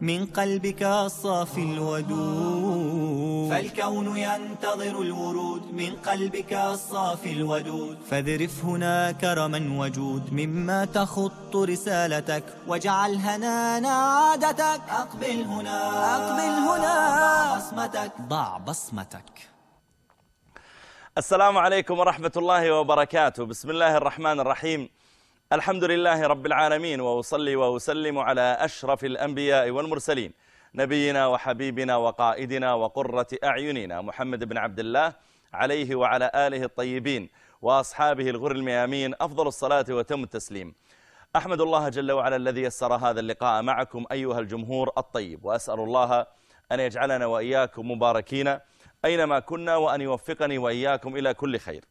من قلبك الصافي الودود. فالكون ينتظر الورود. من قلبك الصافي الودود. فاذرف هنا كرما وجود. مما تخط رسالتك. واجعل هنانا عادتك أقبل هنا. أقبل هنا. ضع بصمتك. ضع بصمتك. السلام عليكم ورحمة الله وبركاته. بسم الله الرحمن الرحيم. الحمد لله رب العالمين وأصلي وأسلم على أشرف الأنبياء والمرسلين نبينا وحبيبنا وقائدنا وقرة أعيننا محمد بن عبد الله عليه وعلى آله الطيبين وأصحابه الغر الميامين أفضل الصلاة وتم التسليم. أحمد الله جل وعلا الذي يسر هذا اللقاء معكم أيها الجمهور الطيب وأسأل الله أن يجعلنا وإياكم مباركين أينما كنا وأن يوفقني وإياكم إلى كل خير.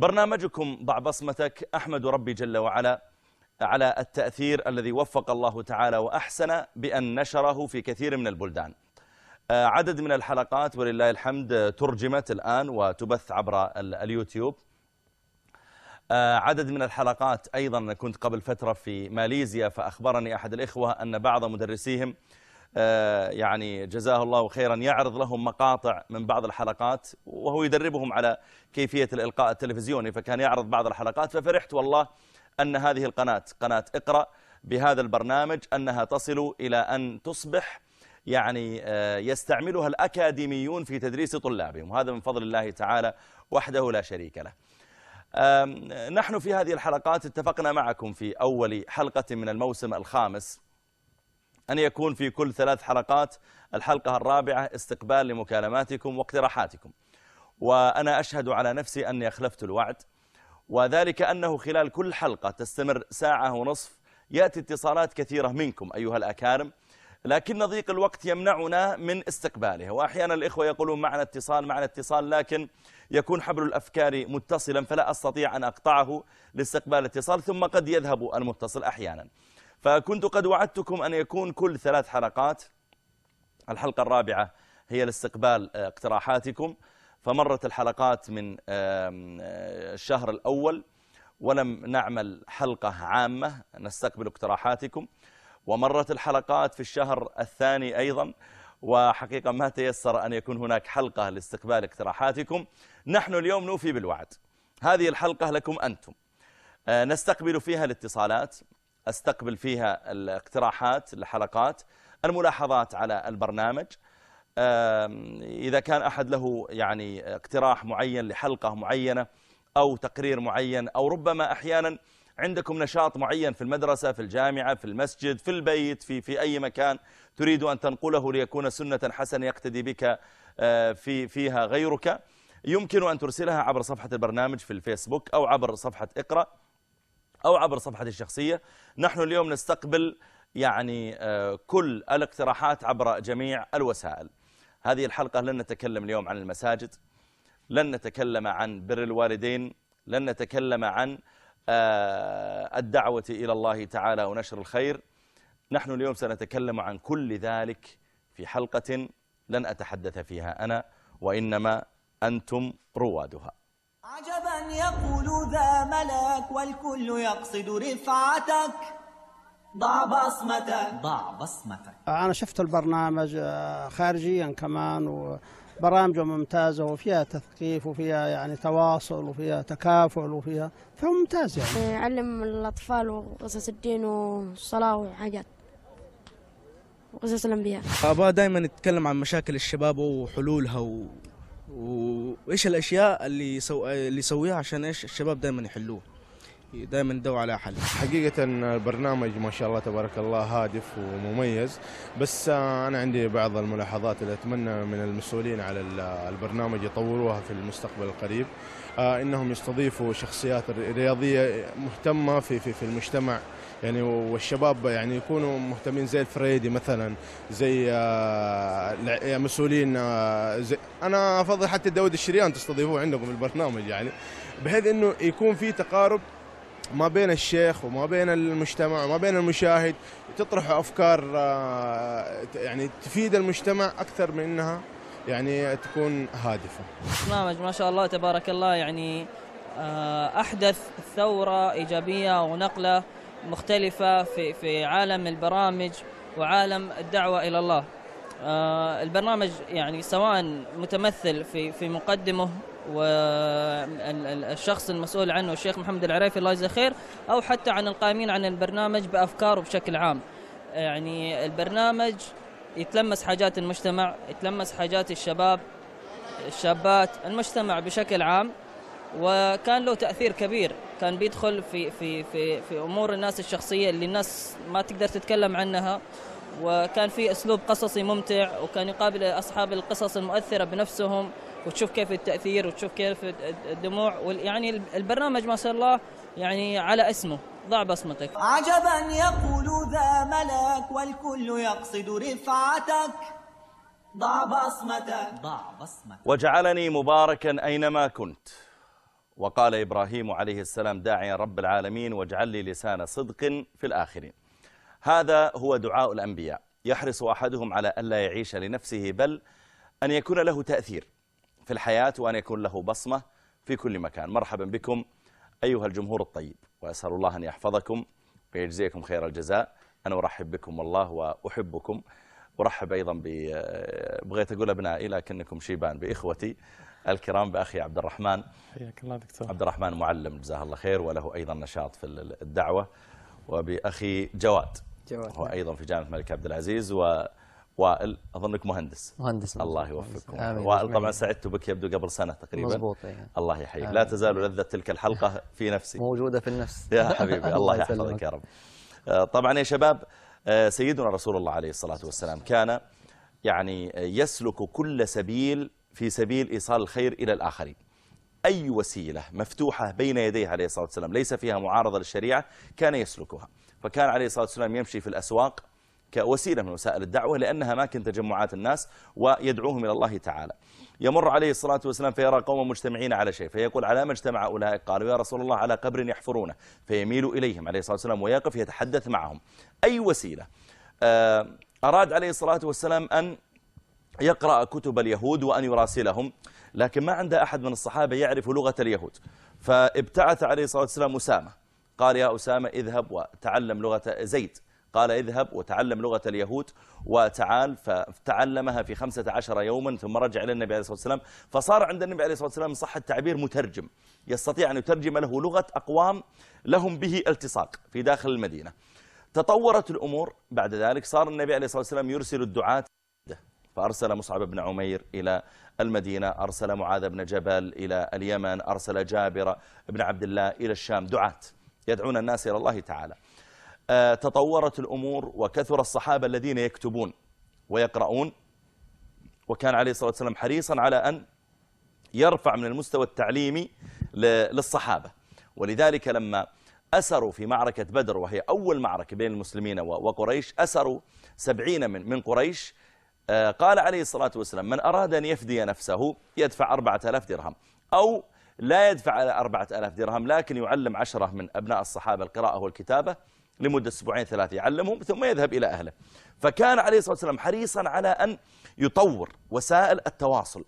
برنامجكم ضع بصمتك. أحمد ربي جل وعلا على التأثير الذي وفق الله تعالى وأحسن بأن نشره في كثير من البلدان. عدد من الحلقات ولله الحمد ترجمت الآن وتبث عبر اليوتيوب. عدد من الحلقات أيضا كنت قبل فترة في ماليزيا فأخبرني أحد الإخوة أن بعض مدرسيهم يعني جزاه الله خيرا يعرض لهم مقاطع من بعض الحلقات وهو يدربهم على كيفية الإلقاء التلفزيوني فكان يعرض بعض الحلقات ففرحت والله أن هذه القناة قناة اقرأ بهذا البرنامج أنها تصل إلى أن تصبح يعني يستعملها الأكاديميون في تدريس طلابهم وهذا من فضل الله تعالى وحده لا شريك له. نحن في هذه الحلقات اتفقنا معكم في أول حلقة من الموسم الخامس. أن يكون في كل ثلاث حلقات الحلقة الرابعة استقبال لمكالماتكم واقتراحاتكم. وأنا أشهد على نفسي أني أخلفت الوعد وذلك أنه خلال كل حلقة تستمر ساعة ونصف يأتي اتصالات كثيرة منكم أيها الأكارم لكن ضيق الوقت يمنعنا من استقباله وأحيانا الإخوة يقولون معنا اتصال معنا اتصال لكن يكون حبل الأفكار متصلا فلا أستطيع أن أقطعه لاستقبال الاتصال ثم قد يذهب المتصل أحيانا. فكنت قد وعدتكم أن يكون كل ثلاث حلقات. الحلقة الرابعة هي لاستقبال اقتراحاتكم. فمرت الحلقات من الشهر الأول ولم نعمل حلقة عامة نستقبل اقتراحاتكم. ومرت الحلقات في الشهر الثاني أيضا وحقيقة ما تيسر أن يكون هناك حلقة لاستقبال اقتراحاتكم. نحن اليوم نوفي بالوعد. هذه الحلقة لكم أنتم. نستقبل فيها الاتصالات. أستقبل فيها الاقتراحات الحلقات الملاحظات على البرنامج. إذا كان أحد له يعني اقتراح معين لحلقة معينة أو تقرير معين أو ربما أحيانا عندكم نشاط معين في المدرسة في الجامعة في المسجد في البيت في في أي مكان تريد أن تنقله ليكون سنة حسنة يقتدي بك في فيها غيرك يمكن أن ترسلها عبر صفحة البرنامج في الفيسبوك أو عبر صفحة إقرأ. أو عبر صفحتي الشخصية. نحن اليوم نستقبل يعني كل الاقتراحات عبر جميع الوسائل. هذه الحلقة لن نتكلم اليوم عن المساجد لن نتكلم عن بر الوالدين لن نتكلم عن الدعوة إلى الله تعالى ونشر الخير. نحن اليوم سنتكلم عن كل ذلك في حلقة لن أتحدث فيها أنا وإنما أنتم روادها. عجبا يقول ذا ملك والكل يقصد رفعتك. ضع بصمتك. ضع بصمتك. أنا شفت البرنامج خارجيا كمان وبرامجه ممتازة وفيها تثقيف وفيها يعني تواصل وفيها تكافل وفيها فممتاز يعني. يعلم الأطفال وقصص الدين والصلاة وحاجات. وقصص الأنبياء. أبا دائما يتكلم عن مشاكل الشباب وحلولها و... وإيش الأشياء اللي يسو... اللي يسويها عشان إيش؟ الشباب دائما يحلوه. دائما يدور على حل. حقيقة البرنامج ما شاء الله تبارك الله هادف ومميز. بس أنا عندي بعض الملاحظات اللي أتمنى من المسؤولين على البرنامج يطوروها في المستقبل القريب. إنهم يستضيفوا شخصيات رياضية مهتمة في في في المجتمع. يعني والشباب يعني يكونوا مهتمين زي الفريدي مثلا زي آه، مسؤولين آه، زي أنا أفضل حتى داود الشريان تستضيفوه عندكم البرنامج يعني. بحيث إنه يكون في تقارب ما بين الشيخ وما بين المجتمع وما بين المشاهد تطرح أفكار آه، يعني تفيد المجتمع أكثر من إنها يعني تكون هادفة. برنامج ما شاء الله تبارك الله يعني أحدث ثورة إيجابية ونقلة مختلفة في في عالم البرامج وعالم الدعوة إلى الله. آه، البرنامج يعني سواء متمثل في في مقدمه والشخص المسؤول عنه الشيخ محمد العريفي الله يجزاه خير أو حتى عن القائمين عن البرنامج بأفكاره بشكل عام. يعني البرنامج يتلمس حاجات المجتمع، يتلمس حاجات الشباب، الشابات المجتمع بشكل عام وكان له تأثير كبير كان بيدخل في في في في أمور الناس الشخصية اللي الناس ما تقدر تتكلم عنها. وكان في أسلوب قصصي ممتع وكان يقابل أصحاب القصص المؤثرة بنفسهم وتشوف كيف التأثير وتشوف كيف الدموع يعني البرنامج ما شاء الله يعني على اسمه ضع بصمتك. عجبا يقول ذا ملك والكل يقصد رفعتك. ضع بصمتك. ضع بصمتك. وجعلني مباركا أينما كنت. وقال إبراهيم عليه السلام داعيا رب العالمين واجعل لي لسان صدق في الآخرين. هذا هو دعاء الأنبياء. يحرص أحدهم على ألا يعيش لنفسه بل أن يكون له تأثير في الحياة وأن يكون له بصمة في كل مكان. مرحبا بكم أيها الجمهور الطيب وأسأل الله أن يحفظكم ويجزيكم خير الجزاء. أنا أرحب بكم والله وأحبكم. أرحب أيضا بغيت أقول أبنائي لكنكم شيبان بإخوتي. الكرام بأخي عبد الرحمن. حياك الله دكتور. عبد الرحمن معلم جزاه الله خير وله أيضا نشاط في الدعوة. وبأخي جواد جواد هو أيضا في جامعة الملك عبد العزيز ووائل أظنك مهندس. مهندس الله يوفقكم. وائل طبعا. سعدت بك يبدو قبل سنة تقريبا. مضبوط إيه. الله يحييك. لا تزال لذة تلك الحلقة في نفسي. موجودة في النفس. يا حبيبي الله يحفظك. يا رب. آه، طبعا يا شباب آه، سيدنا رسول الله عليه الصلاة والسلام كان يعني يسلك كل سبيل في سبيل إيصال الخير إلى الآخرين. أي وسيلة مفتوحة بين يديه عليه الصلاة والسلام ليس فيها معارضة للشريعة كان يسلكها. فكان عليه الصلاة والسلام يمشي في الأسواق كوسيلة من وسائل الدعوة لأنها أماكن تجمعات الناس ويدعوهم إلى الله تعالى. يمر عليه الصلاة والسلام فيرى قوم مجتمعين على شيء فيقول على ما اجتمع أولئك؟ قالوا يا رسول الله على قبر يحفرونه. فيميل إليهم عليه الصلاة والسلام ويقف يتحدث معهم. أي وسيلة؟ آه، أراد عليه الصلاة والسلام أن يقرأ كتب اليهود وأن يراسلهم لكن ما عند أحد من الصحابة يعرف لغة اليهود. فابتعث عليه الصلاة والسلام أسامة. قال يا أسامة اذهب وتعلم لغة زيد. قال اذهب وتعلم لغة اليهود وتعال. فتعلمها في خمسة عشر يوما ثم رجع إلى النبي عليه الصلاة والسلام. فصار عند النبي عليه الصلاة والسلام صح التعبير مترجم. يستطيع أن يترجم له لغة أقوام لهم به التصاق في داخل المدينة. تطورت الأمور. بعد ذلك صار النبي عليه الصلاة والسلام يرسل الدعاة فأرسل مصعب بن عمير إلى المدينة أرسل معاذ بن جبل إلى اليمن أرسل جابر بن عبد الله إلى الشام. دعاة يدعون الناس إلى الله تعالى. آه، تطورت الأمور وكثر الصحابة الذين يكتبون ويقرؤون وكان عليه الصلاة والسلام حريصا على أن يرفع من المستوى التعليمي للصحابة. ولذلك لما أسروا في معركة بدر وهي أول معركة بين المسلمين وقريش أسروا سبعين من, من قريش قال عليه الصلاة والسلام من أراد أن يفدي نفسه يدفع أربعة آلاف درهم أو لا يدفع أربعة آلاف درهم لكن يعلم عشرة من أبناء الصحابة القراءة والكتابة لمدة أسبوعين ثلاثة يعلمهم ثم يذهب إلى أهله. فكان عليه الصلاة والسلام حريصا على أن يطور وسائل التواصل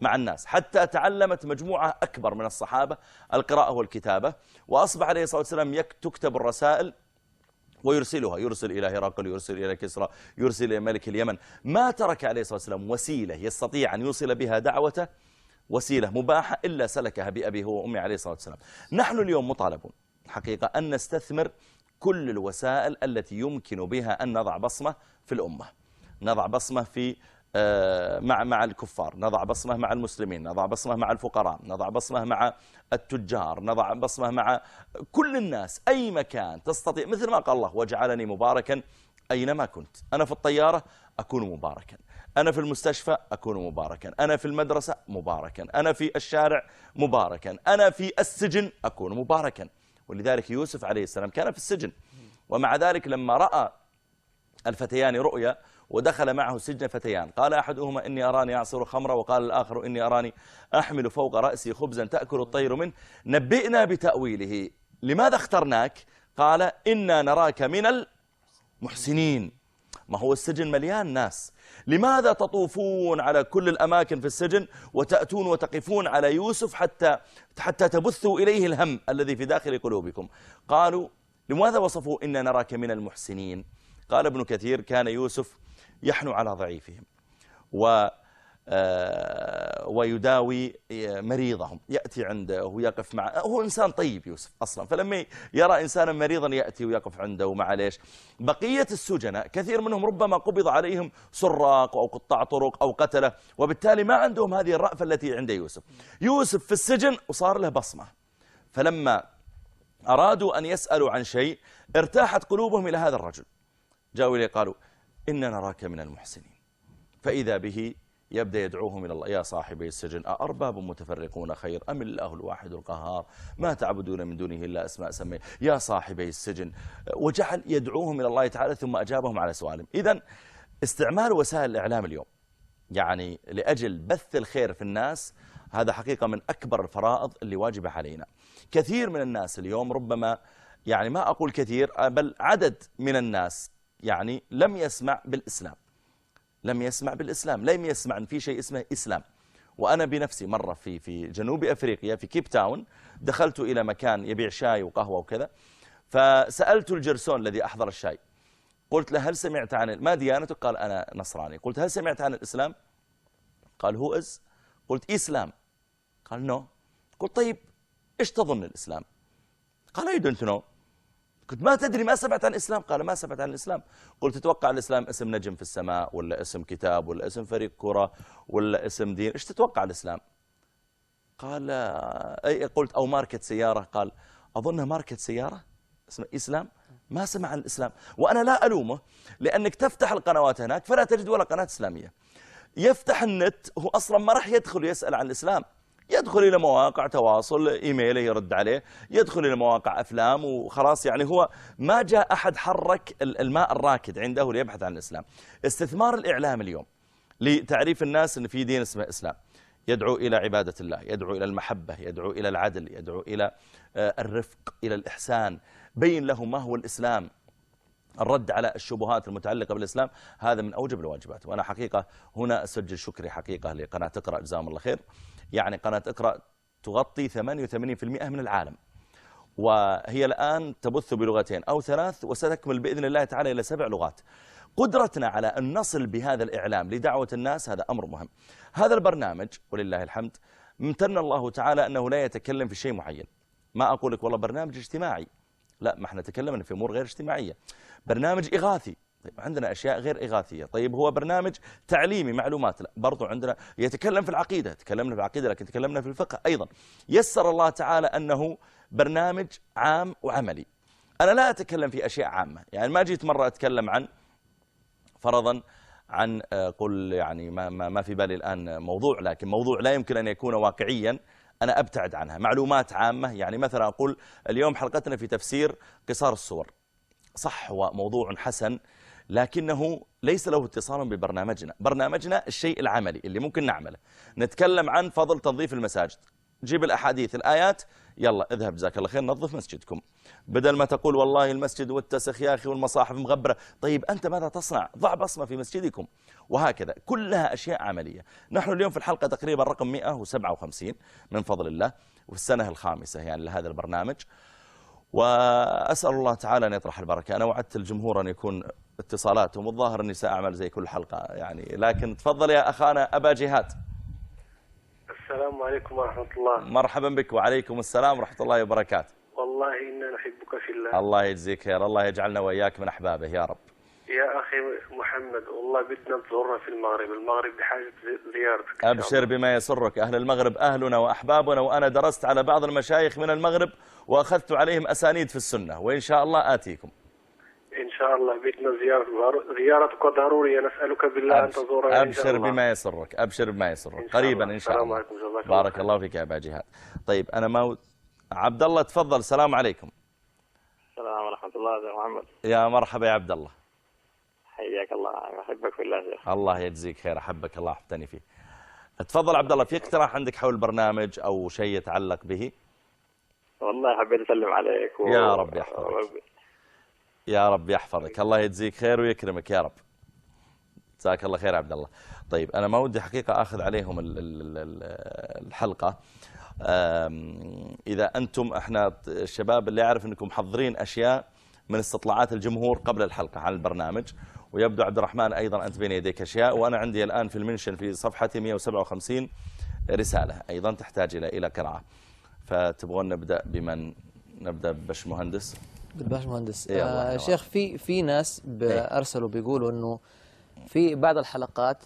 مع الناس حتى تعلمت مجموعة أكبر من الصحابة القراءة والكتابة وأصبح عليه الصلاة والسلام تكتب الرسائل ويرسلها يرسل إلى هرقل يرسل إلى كسرى يرسل إلى ملك اليمن. ما ترك عليه الصلاة والسلام وسيلة يستطيع أن يوصل بها دعوته؟ وسيلة مباحة إلا سلكها بأبيه وأمي عليه الصلاة والسلام. نحن اليوم مطالبون حقيقة أن نستثمر كل الوسائل التي يمكن بها أن نضع بصمة في الأمة. نضع بصمة في مع مع الكفار نضع بصمة مع المسلمين نضع بصمة مع الفقراء نضع بصمة مع التجار نضع بصمة مع كل الناس أي مكان تستطيع مثل ما قال الله وجعلني مباركا أينما كنت. أنا في الطيارة أكون مباركا أنا في المستشفى أكون مباركا أنا في المدرسة مباركا أنا في الشارع مباركا أنا في السجن أكون مباركا. ولذلك يوسف عليه السلام كان في السجن. ومع ذلك لما رأى الفتيان رؤيا ودخل معه السجن فتيان. قال أحدهما إني أراني أعصر خمرا وقال الآخر إني أراني أحمل فوق رأسي خبزا تأكل الطير منه. نبئنا بتأويله. لماذا اخترناك؟ قال إنا نراك من المحسنين. ما هو السجن مليان ناس. لماذا تطوفون على كل الأماكن في السجن وتأتون وتقفون على يوسف حتى حتى تبثوا إليه الهم الذي في داخل قلوبكم؟ قالوا لماذا وصفوا إن نراك من المحسنين؟ قال ابن كثير كان يوسف يحنو على ضعيفهم. و آه، ويداوي مريضهم. يأتي عنده ويقف معه هو إنسان طيب يوسف أصلا. فلما يرى إنسانا مريضا يأتي ويقف عنده ومع ليش بقية السجناء كثير منهم ربما قبض عليهم سراق أو قطاع طرق أو قتلة. وبالتالي ما عندهم هذه الرأفة التي عند يوسف. يوسف في السجن وصار له بصمة. فلما أرادوا أن يسألوا عن شيء ارتاحت قلوبهم إلى هذا الرجل. جاءوا إليه قالوا إن نراك من المحسنين. فإذا به يبدأ يدعوهم إلى الله. يا صاحبي السجن أأرباب متفرقون خير أم الله الواحد القهار؟ ما تعبدون من دونه إلا أسماء سمي يا صاحبي السجن وجعل يدعوهم إلى الله تعالى ثم أجابهم على سؤالهم. إذا استعمال وسائل الإعلام اليوم يعني لأجل بث الخير في الناس هذا حقيقة من أكبر الفرائض اللي واجبة علينا. كثير من الناس اليوم ربما يعني ما أقول كثير بل عدد من الناس يعني لم يسمع بالإسلام. لم يسمع بالإسلام. لم يسمع أن في شيء اسمه إسلام. وأنا بنفسي مرة في في جنوب أفريقيا في كيب تاون دخلت إلى مكان يبيع شاي وقهوة وكذا فسألت الجرسون الذي أحضر الشاي. قلت له هل سمعت عن ما ديانتك قال أنا نصراني. قلت هل سمعت عن الإسلام؟ قال هو إز قلت إسلام. قال نو قلت طيب إيش تظن الإسلام؟ قال I don't know. قلت ما تدري ما سمعت عن الإسلام؟ قال ما سمعت عن الإسلام. قلت تتوقع الإسلام اسم نجم في السماء ولا اسم كتاب ولا اسم فريق كرة ولا اسم دين. إيش تتوقع الإسلام؟ قال أي قلت أو ماركة سيارة. قال أظنها ماركة سيارة؟ اسمه إسلام؟ ما سمع عن الإسلام. وأنا لا ألومه لأنك تفتح القنوات هناك فلا تجد ولا قناة إسلامية. يفتح النت هو أصلا ما راح يدخل يسأل عن الإسلام. يدخل إلى مواقع تواصل إيميله يرد عليه يدخل إلى مواقع أفلام وخلاص يعني هو ما جاء أحد حرك الماء الراكد عنده ليبحث عن الإسلام. استثمار الإعلام اليوم لتعريف الناس أن في دين اسمه إسلام. يدعو إلى عبادة الله يدعو إلى المحبة يدعو إلى العدل يدعو إلى آه، الرفق إلى الإحسان. بين لهم ما هو الإسلام. الرد على الشبهات المتعلقة بالإسلام هذا من أوجب الواجبات. وأنا حقيقة هنا أسجل شكري حقيقة لقناة اقرأ جزاهم الله خير. يعني قناة اقرأ تغطي 88% من العالم. وهي الآن تبث بلغتين أو ثلاث وستكمل بإذن الله تعالى إلى سبع لغات. قدرتنا على أن نصل بهذا الإعلام لدعوة الناس هذا أمر مهم. هذا البرنامج ولله الحمد امتن الله تعالى أنه لا يتكلم في شيء معين. ما أقول لك والله برنامج اجتماعي. لا ما إحنا تكلمنا في أمور غير اجتماعية. برنامج إغاثي. طيب عندنا أشياء غير إغاثية. طيب هو برنامج تعليمي معلومات لا. برضو عندنا يتكلم في العقيدة تكلمنا في العقيدة لكن تكلمنا في الفقه أيضا. يسر الله تعالى أنه برنامج عام وعملي. أنا لا أتكلم في أشياء عامة. يعني ما جيت مرة أتكلم عن فرضا عن آه، قل يعني ما, ما, ما في بالي الآن موضوع لكن موضوع لا يمكن أن يكون واقعيا. أنا أبتعد عنها. معلومات عامة يعني مثلا أقول اليوم حلقتنا في تفسير قصار الصور. صح هو موضوع حسن لكنه ليس له اتصال ببرنامجنا. برنامجنا الشيء العملي اللي ممكن نعمله. نتكلم عن فضل تنظيف المساجد. جيب الأحاديث الآيات. يلا اذهب جزاك الله خير. نظف مسجدكم. بدل ما تقول والله المسجد والتسخ يا أخي والمصاحف مغبرة. طيب أنت ماذا تصنع؟ ضع بصمة في مسجدكم. وهكذا. كلها أشياء عملية. نحن اليوم في الحلقة تقريبا رقم 157 من فضل الله. وفي السنة الخامسة يعني لهذا البرنامج. وأسأل الله تعالى أن يطرح البركة. أنا وعدت الجمهور أن يكون اتصالاتهم والظاهر أني سأعمل زي كل حلقة يعني. لكن تفضل يا أخانا أبا جهاد. السلام عليكم ورحمة الله. مرحبا بك وعليكم السلام ورحمة الله وبركاته. والله إنا نحبك في الله. الله يجزيك خير الله يجعلنا وإياك من أحبابه يا رب. أخي محمد والله بدنا تزورنا في المغرب. المغرب بحاجة زيارتك. أبشر بما يسرك. أهل المغرب أهلنا وأحبابنا وأنا درست على بعض المشايخ من المغرب وأخذت عليهم أسانيد في السنة وإن شاء الله آتيكم. إن شاء الله بدنا زيارة. زيارتك ضرورية نسألك بالله أن تزورنا أبشر بما يسرك. أبشر بما يسرك. قريبا إن شاء الله. بارك الله فيك يا أبا جهاد. طيب أنا ما عبد الله تفضل. السلام عليكم. السلام ورحمة الله بن محمد. يا مرحبا يا عبد الله. حياك الله أحبك في الله. شيخ الله يجزيك خير أحبك الله احبتني فيه. تفضل عبد الله في اقتراح عندك حول البرنامج أو شيء يتعلق به؟ والله حبيت أسلم عليك و... يا رب يحفظك. يا رب يحفظك. الله يجزيك خير ويكرمك يا رب. جزاك الله خير يا عبد الله. طيب أنا ما ودي حقيقة آخذ عليهم ال- ال- ال- الحلقة. إذا أنتم إحنا الشباب اللي يعرف إنكم محضرين أشياء من استطلاعات الجمهور قبل الحلقة عن البرنامج ويبدو عبد الرحمن أيضا أنت بين يديك أشياء وأنا عندي الآن في المنشن في صفحتي 157 رسالة أيضا تحتاج إلى إلى قراءة. فتبغون نبدأ بمن؟ نبدأ ببش مهندس. بالباش مهندس. إيه آه. شيخ في في ناس ب- أرسلوا بيقولوا إنه في بعض الحلقات.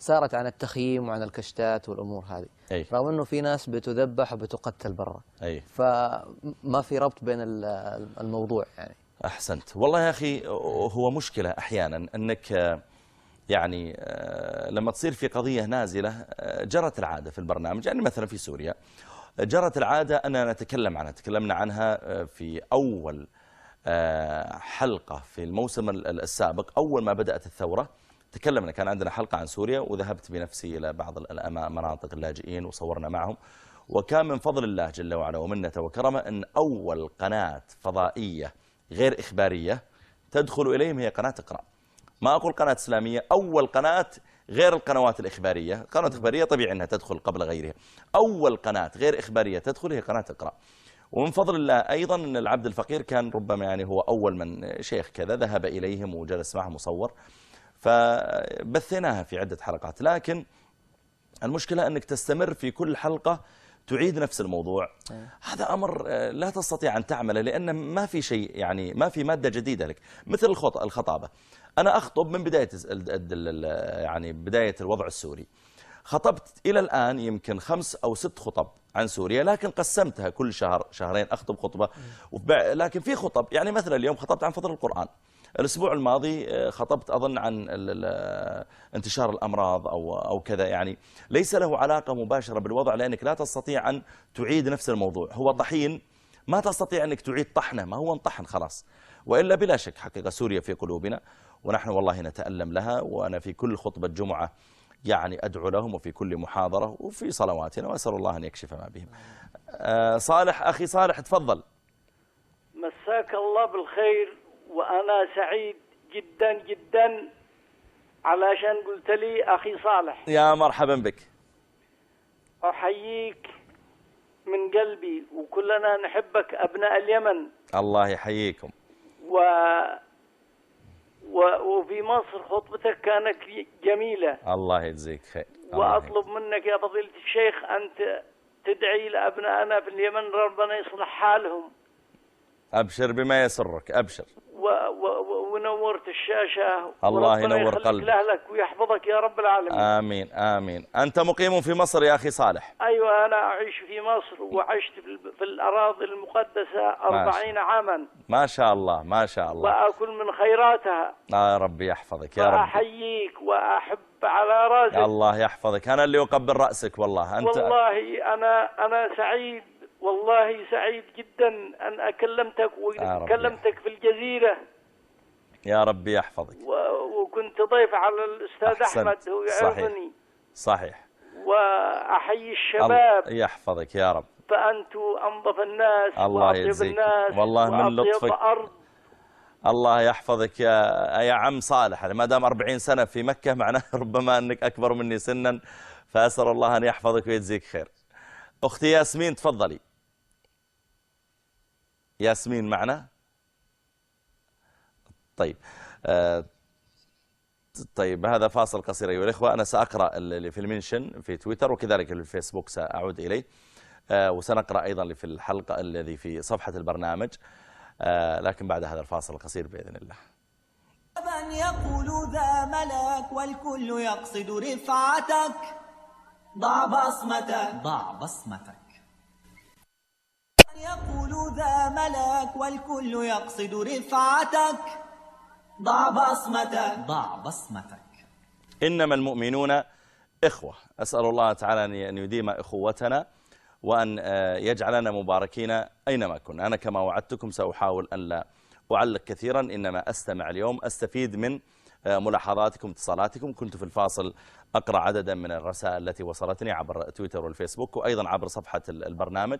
صارت عن التخييم وعن الكشتات والأمور هذه. اي رغم إنه في ناس بتذبح وبتقتل برا. اي فما في ربط بين ال- الموضوع يعني. أحسنت. والله يا أخي هو مشكلة أحيانا إنك آه، يعني لما تصير في قضية نازلة آه، جرت العادة في البرنامج. يعني مثلا في سوريا جرت العادة أننا نتكلم عنها. تكلمنا عنها في أول آه، حلقة في الموسم ال- ال- السابق. أول ما بدأت الثورة تكلمنا. كان عندنا حلقة عن سوريا وذهبت بنفسي إلى بعض مناطق اللاجئين وصورنا معهم. وكان من فضل الله جل وعلا ومنته وكرمه إن أول قناة فضائية غير إخبارية تدخل إليهم هي قناة إقرأ. ما أقول قناة إسلامية أول قناة غير القنوات الإخبارية. قناه إخبارية طبيعي إنها تدخل قبل غيرها. أول قناة غير إخبارية تدخل هي قناة إقرأ. ومن فضل الله أيضا أن العبد الفقير كان ربما يعني هو أول من شيخ كذا ذهب إليهم وجلس معهم وصور. فبثيناها في عدة حلقات. لكن المشكلة أنك تستمر في كل حلقة تعيد نفس الموضوع. هذا أمر آه، لا تستطيع أن تعمله لأن ما في شيء يعني ما في مادة جديدة لك. مثل الخط- الخطابة. أنا أخطب من ال- يعني بداية الوضع السوري. خطبت إلى الآن يمكن خمس أو ست خطب عن سوريا لكن قسمتها كل شهر شهرين أخطب خطبة. وبع- لكن في خطب يعني مثلا اليوم خطبت عن فضل القرآن. الأسبوع الماضي آه، خطبت أظن عن ال- انتشار الأمراض أو أو كذا يعني. ليس له علاقة مباشرة بالوضع لأنك لا تستطيع أن تعيد نفس الموضوع. هو طحين ما تستطيع أنك تعيد طحنه. ما هو انطحن خلاص. وإلا بلا شك حقيقة سوريا في قلوبنا. ونحن والله نتألم لها. وأنا في كل خطبة جمعة يعني أدعو لهم وفي كل محاضرة وفي صلواتنا. وأسأل الله أن يكشف ما بهم. آه، صالح أخي صالح تفضل. مساك الله بالخير. وأنا سعيد جدا جدا علشان قلت لي أخي صالح يا مرحبا بك. أحييك من قلبي وكلنا نحبك أبناء اليمن الله يحييكم. و... و... وفي مصر خطبتك كانت جميلة الله يجزيك خير. الله وأطلب منك يا فضيلة الشيخ أن تدعي لأبنائنا في اليمن ربنا يصلح حالهم أبشر بما يسرك أبشر. ونورت الشاشة الله ينور قلبك. لأهلك ويحفظك يا رب العالمين آمين آمين. أنت مقيم في مصر يا أخي صالح. أيوة أنا أعيش في مصر وعشت في, ال- في الأراضي المقدسة أربعين عاما ما شاء الله ما شاء الله. وأكل من خيراتها آه ربي يحفظك يا رب. وأحييك وأحب على رأسك الله يحفظك أنا اللي أقبل رأسك والله أنت والله أنا أنا سعيد والله سعيد جدا أن أكلمتك وكلمتك في الجزيرة يا ربي يحفظك. و- وكنت ضيف على الأستاذ أحسنت. أحمد هو صحيح. يعرفني صحيح. وأحيي الشباب يحفظك يا رب. فأنتم أنظف الناس الله يجزيك. الناس والله من لطفك. أرض الله يحفظك يا يا عم صالح ما دام 40 سنة في مكة معناه ربما أنك أكبر مني سنا فأسأل الله أن يحفظك ويجزيك خير. أختي ياسمين تفضلي. ياسمين معنا؟ طيب آه، طيب هذا فاصل قصير أيها الإخوة. أنا سأقرأ اللي في المنشن في تويتر وكذلك في الفيسبوك سأعود إليه. آه، وسنقرأ أيضا اللي في الحلقة الذي في صفحة البرنامج. آه، لكن بعد هذا الفاصل القصير بإذن الله. من يقول ذا ملك والكل يقصد رفعتك. ضع بصمتك. ضع بصمتك. يقول ذا ملك والكل يقصد رفعتك. ضع بصمتك. ضع بصمتك. إنما المؤمنون إخوة. أسأل الله تعالى أن- أن يديم إخوتنا وأن آه، يجعلنا مباركين أينما كنا. أنا كما وعدتكم سأحاول أن لا أعلق كثيرا إنما أستمع اليوم. أستفيد من آه، ملاحظاتكم اتصالاتكم. كنت في الفاصل أقرأ عددا من الرسائل التي وصلتني عبر تويتر والفيسبوك وأيضا عبر صفحة البرنامج.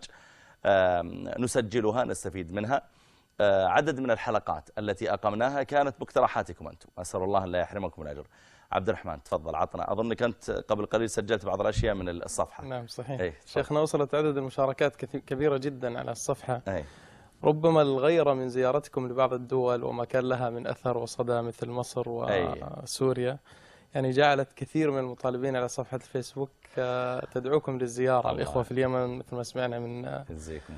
نسجلها نستفيد منها. آه، عدد من الحلقات التي أقمناها كانت باقتراحاتكم أنتم. أسأل الله أن لا يحرمكم من الأجر. عبد الرحمن تفضل عطنا أظنك أنت قبل قليل سجلت بعض الأشياء من الصفحة. نعم صحيح. أي شيخنا وصلت عدد المشاركات كبيرة جدا على الصفحة. أي. ربما الغيرة من زيارتكم لبعض الدول وما كان لها من أثر وصدى مثل مصر وسوريا يعني جعلت كثير من المطالبين على صفحة الفيسبوك آه، تدعوكم للزيارة. الإخوة في اليمن مثل ما سمعنا من آه،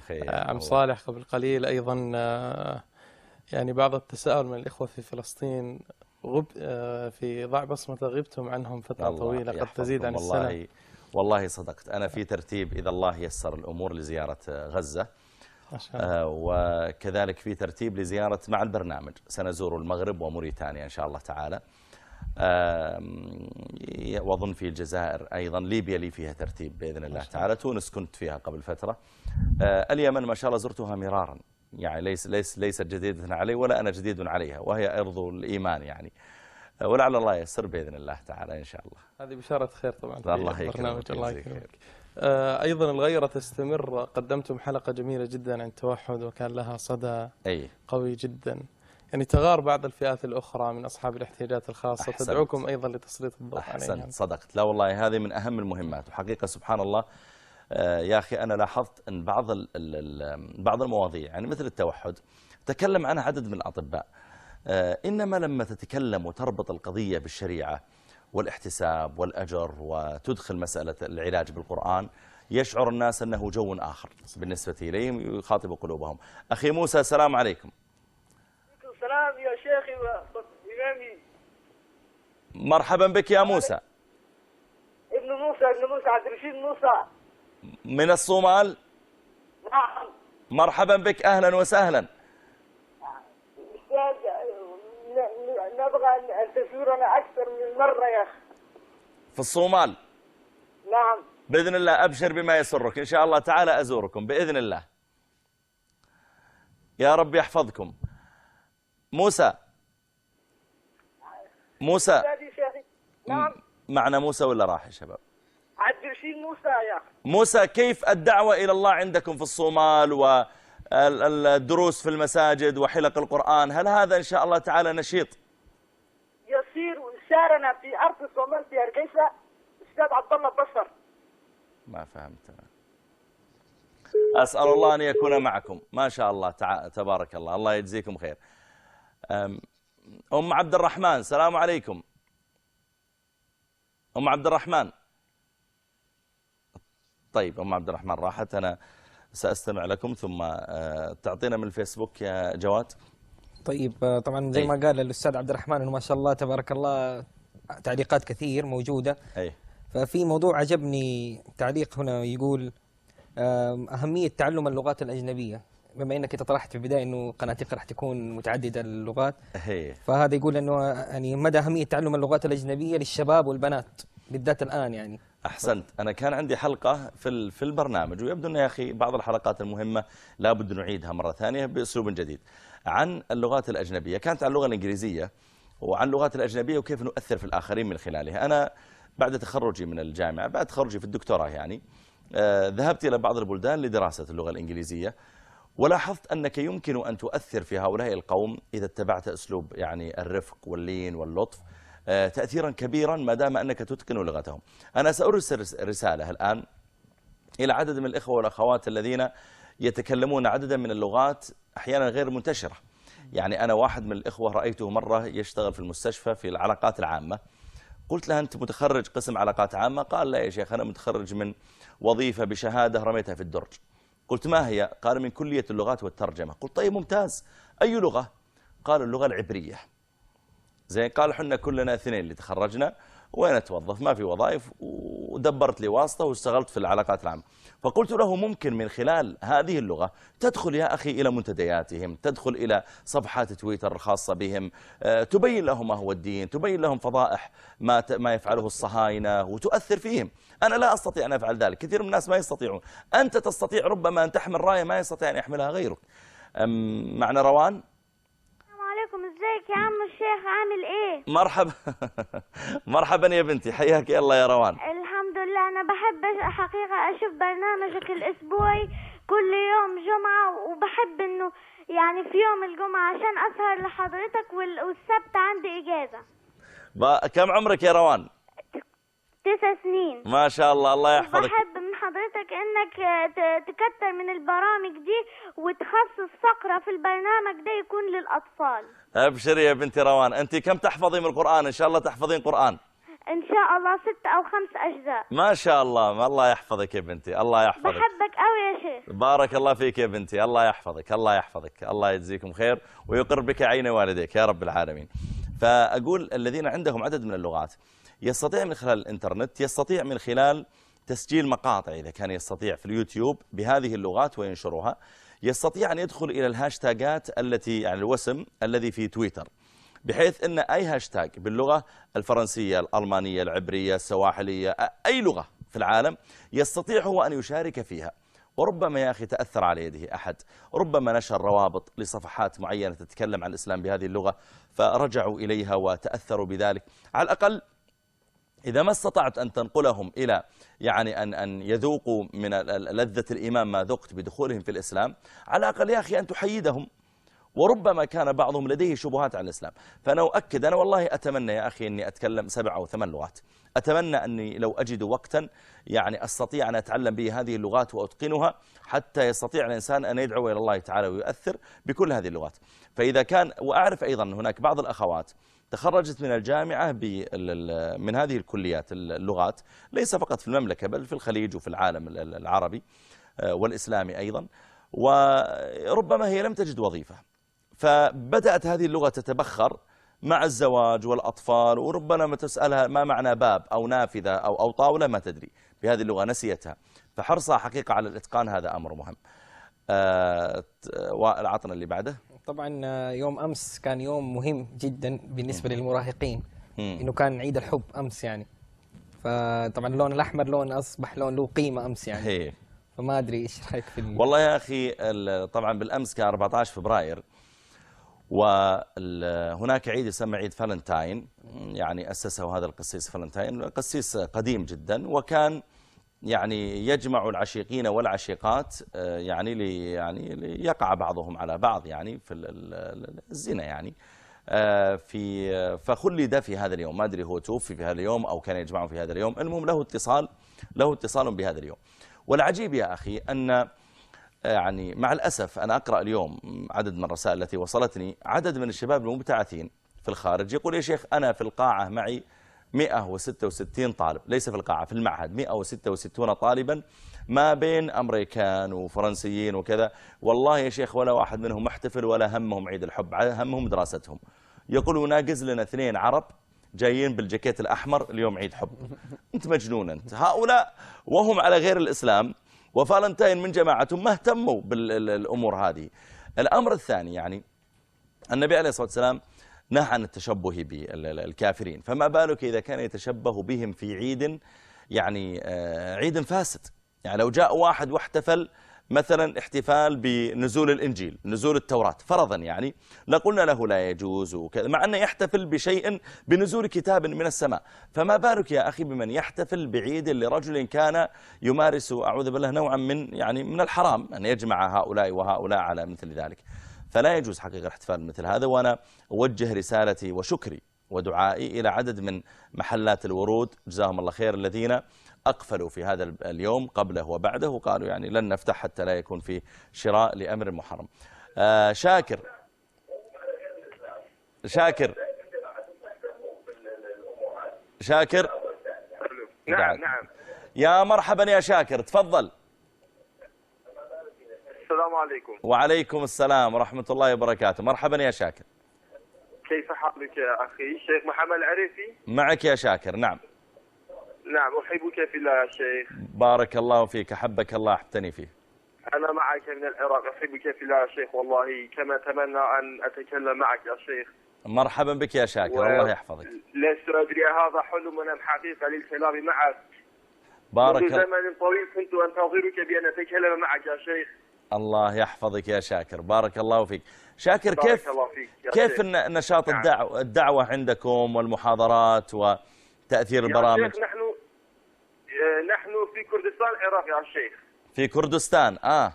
خير. عم صالح قبل قليل أيضا آه، يعني بعض التساؤل من الإخوة في فلسطين غب في ضع بصمة غبتم عنهم فترة طويلة قد تزيد عن والله السنة. والله صدقت. أنا في ترتيب إذا الله يسر الأمور لزيارة غزة. آه وكذلك في ترتيب لزيارة مع البرنامج. سنزور المغرب وموريتانيا إن شاء الله تعالى. وأظن في الجزائر أيضا. ليبيا لي فيها ترتيب بإذن الله تعالى. تونس كنت فيها قبل فترة. آه، اليمن ما شاء الله زرتها مرارا. يعني ليس ليس ليست جديدة علي ولا أنا جديد عليها وهي أرض الإيمان يعني. آه، ولعل الله يسر بإذن الله تعالى إن شاء الله. هذه بشارة خير طبعا الله يكرمك الله يكرمك. آه، أيضا الغيرة تستمر. قدمتم حلقة جميلة جدا عن التوحد وكان لها صدى أي. قوي جدا. يعني تغار بعض الفئات الأخرى من أصحاب الاحتياجات الخاصة أحسنت. تدعوكم أيضا لتسليط الضوء أحسنت. صدقت. لا والله هذه من أهم المهمات. وحقيقة سبحان الله آه، يا أخي أنا لاحظت أن بعض بعض المواضيع يعني مثل التوحد تكلم عنها عدد من الأطباء آه، إنما لما تتكلم وتربط القضية بالشريعة والإحتساب والأجر وتدخل مسألة العلاج بالقرآن يشعر الناس أنه جو آخر بالنسبة إليهم يخاطب قلوبهم. أخي موسى السلام عليكم السلام يا شيخي وإمامي مرحبا بك يا موسى. ابن موسى ابن موسى عبد الرشيد موسى. من الصومال؟ نعم. مرحبا بك أهلا وسهلا. أستاذ نبغى أن تزورنا أكثر من مرة يا أخي. في الصومال؟ نعم. بإذن الله أبشر بما يسرك. إن شاء الله تعالى أزوركم بإذن الله. يا رب يحفظكم. موسى موسى. نعم. معنا موسى ولا راح يا شباب؟ عبد الرشيد موسى يا موسى كيف الدعوة إلى الله عندكم في الصومال والدروس في المساجد وحلق القرآن؟ هل هذا إن شاء الله تعالى نشيط؟ يصير شارنا في أرض الصومال في هرقيسة. أستاذ عبد الله بصر. ما فهمت أنا. أسأل الله أن يكون معكم. ما شاء الله تبارك الله. الله يجزيكم خير. أم عبد الرحمن السلام عليكم. أم عبد الرحمن طيب أم عبد الرحمن راحت. أنا سأستمع لكم ثم آه، تعطينا من الفيسبوك يا جواد. طيب آه، طبعا زي أي. ما قال الأستاذ عبد الرحمن أنه ما شاء الله تبارك الله تعليقات كثير موجودة. أي. ففي موضوع عجبني تعليق هنا يقول أهمية تعلم اللغات الأجنبية. بما إنك أنت طرحت في البداية إنه قناتك راح تكون متعددة اللغات هي. فهذا يقول إنه يعني مدى أهمية تعلم اللغات الأجنبية للشباب والبنات بالذات الآن يعني. أحسنت. أنا كان عندي حلقة في في البرنامج ويبدو ان يا أخي بعض الحلقات المهمة لابد نعيدها مرة ثانية بأسلوب جديد. عن اللغات الأجنبية. كانت عن اللغة الإنجليزية وعن اللغات الأجنبية وكيف نؤثر في الآخرين من خلالها. أنا بعد تخرجي من الجامعة بعد تخرجي في الدكتوراه يعني آه ذهبت إلى بعض البلدان لدراسة اللغة الإنجليزية. ولاحظت أنك يمكن أن تؤثر في هؤلاء القوم إذا اتبعت أسلوب يعني الرفق واللين واللطف آه، تأثيرا كبيرا ما دام أنك تتقن لغتهم. أنا سأرسل رسالة الآن إلى عدد من الإخوة والأخوات الذين يتكلمون عددا من اللغات أحيانا غير منتشرة. يعني أنا واحد من الإخوة رأيته مرة يشتغل في المستشفى في العلاقات العامة. قلت له أنت متخرج قسم علاقات عامة؟ قال لا يا شيخ أنا متخرج من وظيفة بشهادة رميتها في الدرج. قلت ما هي؟ قال من كلية اللغات والترجمة. قلت طيب ممتاز. أي لغة؟ قال اللغة العبرية. زين قال حنا كلنا اثنين اللي تخرجنا وين أتوظف؟ ما في وظائف ودبرت لي واسطة واشتغلت في العلاقات العامة. فقلت له ممكن من خلال هذه اللغة تدخل يا أخي إلى منتدياتهم تدخل إلى صفحات تويتر الخاصة بهم آه، تبين لهم ما هو الدين تبين لهم فضائح ما ما يفعله الصهاينة وتؤثر فيهم. أنا لا أستطيع أن أفعل ذلك كثير من الناس ما يستطيعون. أنت تستطيع ربما أن تحمل راية ما يستطيع أن يحملها غيرك. معنا روان؟ يا عم الشيخ؟ عامل إيه؟ مرحبا مرحبا يا بنتي حياك الله يا روان. أنا بحب حقيقة أشوف برنامجك الاسبوعي كل يوم جمعة وبحب إنه يعني في يوم الجمعة عشان أسهر لحضرتك والسبت عندي إجازة. كم عمرك يا روان؟ تسع سنين. ما شاء الله الله يحفظك. بحب من حضرتك إنك تكتر من البرامج دي وتخصص فقرة في البرنامج ده يكون للأطفال. أبشري يا بنتي روان. انت كم تحفظي من القرآن؟ إن شاء الله تحفظين قرآن. إن شاء الله ست أو خمس أجزاء. ما شاء الله. الله يحفظك يا بنتي. الله يحفظك. بحبك قوي يا شيخ. بارك الله فيك يا بنتي. الله يحفظك. الله يحفظك. الله يجزيكم خير ويقر بك عين والديك يا رب العالمين. فأقول الذين عندهم عدد من اللغات يستطيع من خلال الإنترنت يستطيع من خلال تسجيل مقاطع إذا كان يستطيع في اليوتيوب بهذه اللغات وينشرها. يستطيع أن يدخل إلى الهاشتاجات التي يعني الوسم الذي في تويتر. بحيث أن أي هاشتاج باللغة الفرنسية الألمانية العبرية السواحلية أي لغة في العالم يستطيع هو أن يشارك فيها. وربما يا أخي تأثر على يده أحد. ربما نشر روابط لصفحات معينة تتكلم عن الإسلام بهذه اللغة فرجعوا إليها وتأثروا بذلك. على الأقل إذا ما استطعت أن تنقلهم إلى يعني أن, أن يذوقوا من لذة الإيمان ما ذقت بدخولهم في الإسلام على الأقل يا أخي أن تحيدهم. وربما كان بعضهم لديه شبهات عن الإسلام. فأنا أؤكد أنا والله أتمنى يا أخي أني أتكلم سبع أو ثمان لغات. أتمنى أني لو أجد وقتا يعني أستطيع أن أتعلم به هذه اللغات وأتقنها حتى يستطيع الإنسان أن يدعو إلى الله تعالى ويؤثر بكل هذه اللغات. فإذا كان وأعرف أيضا هناك بعض الأخوات تخرجت من الجامعة من هذه الكليات اللغات ليس فقط في المملكة بل في الخليج وفي العالم العربي آه، والإسلامي أيضا. وربما هي لم تجد وظيفة. فبدأت هذه اللغة تتبخر مع الزواج والأطفال وربما ما تسألها ما معنى باب أو نافذة أو, أو طاولة ما تدري. بهذه اللغة نسيتها. فحرصها حقيقة على الإتقان هذا أمر مهم. آه والعطنا اللي بعده. طبعا آه، يوم أمس كان يوم مهم جدا بالنسبة للمراهقين. إنه كان عيد الحب أمس يعني. فطبعا اللون الأحمر لون أصبح لون له قيمة أمس يعني. هي. فما أدري إيش رأيك في والله يا أخي طبعا بالأمس كان 14 فبراير. وهناك عيد يسمى عيد فالنتاين يعني أسسه هذا القسيس فالنتاين قسيس قديم جدا وكان يعني يجمع العشيقين والعشيقات آه، يعني لي يعني ليقع بعضهم على بعض يعني في الزنا يعني. آه، في فخلد في هذا اليوم. ما أدري هو توفي في هذا اليوم أو كان يجمعهم في هذا اليوم. المهم له اتصال له اتصال بهذا اليوم. والعجيب يا أخي أن يعني مع الأسف أنا أقرأ اليوم عدد من الرسائل التي وصلتني عدد من الشباب المبتعثين في الخارج يقول يا شيخ أنا في القاعة معي 166 طالب ليس في القاعة في المعهد 166 طالبا ما بين أمريكان وفرنسيين وكذا والله يا شيخ ولا واحد منهم محتفل ولا همهم عيد الحب همهم دراستهم. يقولوا ناقز لنا اثنين عرب جايين بالجاكيت الأحمر اليوم عيد حب. أنت مجنون أنت. هؤلاء وهم على غير الإسلام وفالنتين من جماعتهم ما اهتموا بالأمور هذه. الأمر الثاني يعني النبي عليه الصلاة والسلام نهى عن التشبه بالكافرين فما بالك إذا كان يتشبه بهم في عيد يعني آه، عيد فاسد. يعني لو جاء واحد واحتفل مثلا احتفال بنزول الإنجيل نزول التوراة فرضا يعني لقلنا له لا يجوز وكذا مع أنه يحتفل بشيء بنزول كتاب من السماء. فما بالك يا أخي بمن يحتفل بعيد لرجل كان يمارس أعوذ بالله نوعا من يعني من الحرام أن يجمع هؤلاء وهؤلاء على مثل ذلك. فلا يجوز حقيقة الاحتفال مثل هذا وأنا أوجه رسالتي وشكري ودعائي إلى عدد من محلات الورود. جزاهم الله خير الذين أقفلوا في هذا اليوم قبله وبعده وقالوا يعني لن نفتح حتى لا يكون في شراء لأمر محرم. آه شاكر. شاكر. شاكر. نعم نعم. يا مرحبا يا شاكر تفضل. السلام عليكم. وعليكم السلام ورحمة الله وبركاته. مرحبا يا شاكر. كيف حالك يا أخي؟ الشيخ محمد العريفي؟ معك يا شاكر نعم. نعم أحبك في الله يا شيخ. بارك الله فيك أحبك الله أحبتني فيه. أنا معك من العراق أحبك في الله يا شيخ والله كما أتمنى أن أتكلم معك يا شيخ. مرحبا بك يا شاكر و... الله يحفظك. لست أدري هذا حلم من الحقيقة للكلام معك. بارك منذ زمن طويل كنت أنتظرك بأن أتكلم معك يا شيخ. الله يحفظك يا شاكر بارك الله فيك. شاكر بارك كيف الله فيك كيف شيخ. نشاط نعم. الدعوة, الدعوة عندكم والمحاضرات وتأثير البرامج؟ نحن نحن في كردستان العراق يا شيخ. في كردستان آه.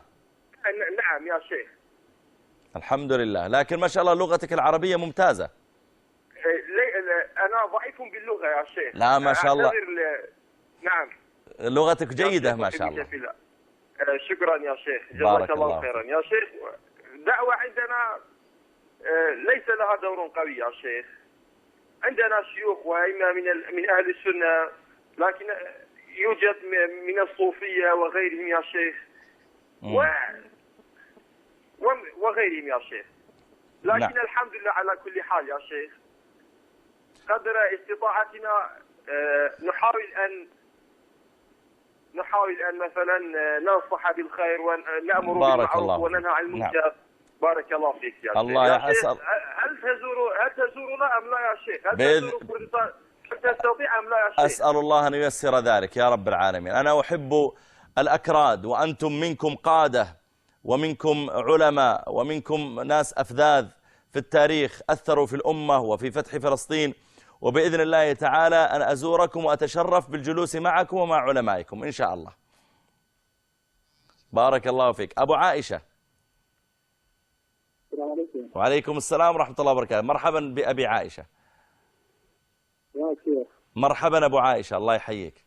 نعم يا شيخ. الحمد لله. لكن ما شاء الله لغتك العربية ممتازة. آه، أنا ضعيف باللغة يا شيخ. لا ما شاء الله. نعم. لغتك جيدة ما شاء الله. آه، شكرا يا شيخ. جزاك الله خيرا. يا شيخ دعوة عندنا ليس لها دور قوي يا شيخ. عندنا شيوخ وأئمة من من أهل السنة لكن يوجد من الصوفية وغيرهم يا شيخ. و وغيرهم يا شيخ. لكن لا. الحمد لله على كل حال يا شيخ. قدر استطاعتنا آه، نحاول أن نحاول أن مثلا ننصح بالخير ونأمر بالمعروف وننهى عن المنكر. نعم. بارك الله فيك يا شيخ. الله يا هل تزور هل تزورنا أم لا يا شيخ؟ هل تزور كردستان؟ تستطيع أم لا يا شيخ؟ أسأل الله أن ييسر ذلك يا رب العالمين. أنا أحب الأكراد وأنتم منكم قادة ومنكم علماء ومنكم ناس أفذاذ في التاريخ أثروا في الأمة وفي فتح فلسطين. وبإذن الله تعالى أن أزوركم وأتشرف بالجلوس معكم ومع علمائكم إن شاء الله. بارك الله فيك. أبو عائشة. السلام عليكم. وعليكم السلام ورحمة الله وبركاته. مرحبا بأبي عائشة. يا شيخ. مرحبا أبو عائشة الله يحييك.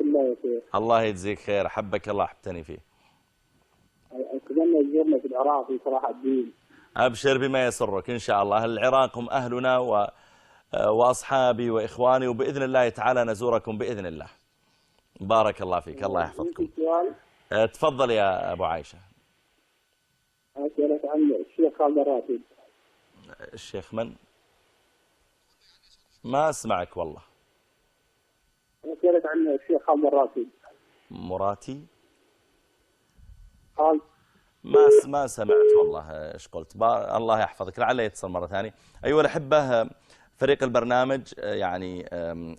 الله يا شيخ. الله يجزيك خير أحبك الله أحبتني فيه. أتمنى تزورنا في العراق في صلاح الدين. أبشر بما يسرك إن شاء الله. العراق هم أهلنا و... وأصحابي وإخواني وبإذن الله تعالى نزوركم بإذن الله. بارك الله فيك الله يحفظكم. أه، تفضل يا أبو عائشة. أسألك عن الشيخ خالد الراتب الشيخ من؟ ما أسمعك والله. أسألك عن الشيخ خالد الراتب مراتي؟ خالد. ما ما سمعت والله إيش قلت. الله يحفظك. لعله يتصل مرة ثانية. أيها الأحبة فريق البرنامج يعني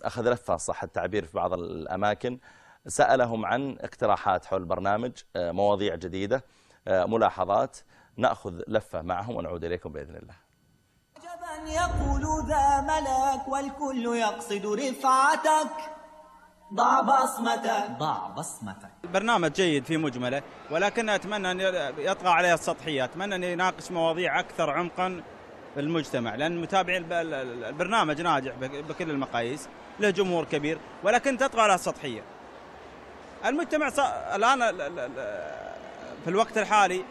أخذ لفة صح التعبير في بعض الأماكن. سألهم عن اقتراحات حول البرنامج مواضيع جديدة ملاحظات. نأخذ لفة معهم ونعود إليكم بإذن الله. عجبا يقول ذا ملك والكل يقصد رفعتك. ضع بصمتك. ضع بصمتك. البرنامج جيد في مجمله ولكن أتمنى أن يطغى عليه السطحية. أتمنى أن يناقش مواضيع أكثر عمقا في المجتمع لأن متابعي البرنامج ناجح بكل المقاييس له جمهور كبير ولكن تطغى على السطحية. المجتمع الآن في الوقت الحالي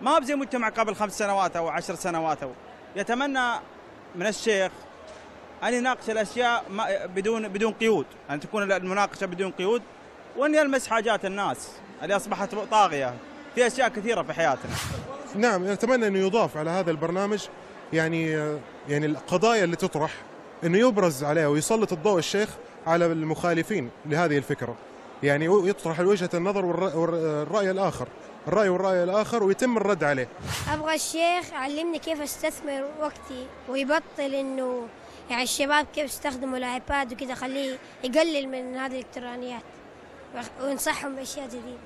ما بزي مجتمع قبل خمس سنوات أو عشر سنوات أو يتمنى من الشيخ أن يناقش الأشياء بدون بدون قيود أن تكون المناقشة بدون قيود وأن يلمس حاجات الناس اللي أصبحت طاغية في أشياء كثيرة في حياتنا. نعم أتمنى أنه يضاف على هذا البرنامج يعني يعني القضايا اللي تطرح أنه يبرز عليها ويسلط الضوء الشيخ على المخالفين لهذه الفكرة. يعني يطرح وجهة النظر والرأي الآخر. الرأي والرأي الآخر ويتم الرد عليه. أبغى الشيخ علمني كيف أستثمر وقتي ويبطل إنه يعني الشباب كيف يستخدموا الآيباد وكذا خليه يقلل من هذه الإلكترونيات وينصحهم بأشياء جديدة.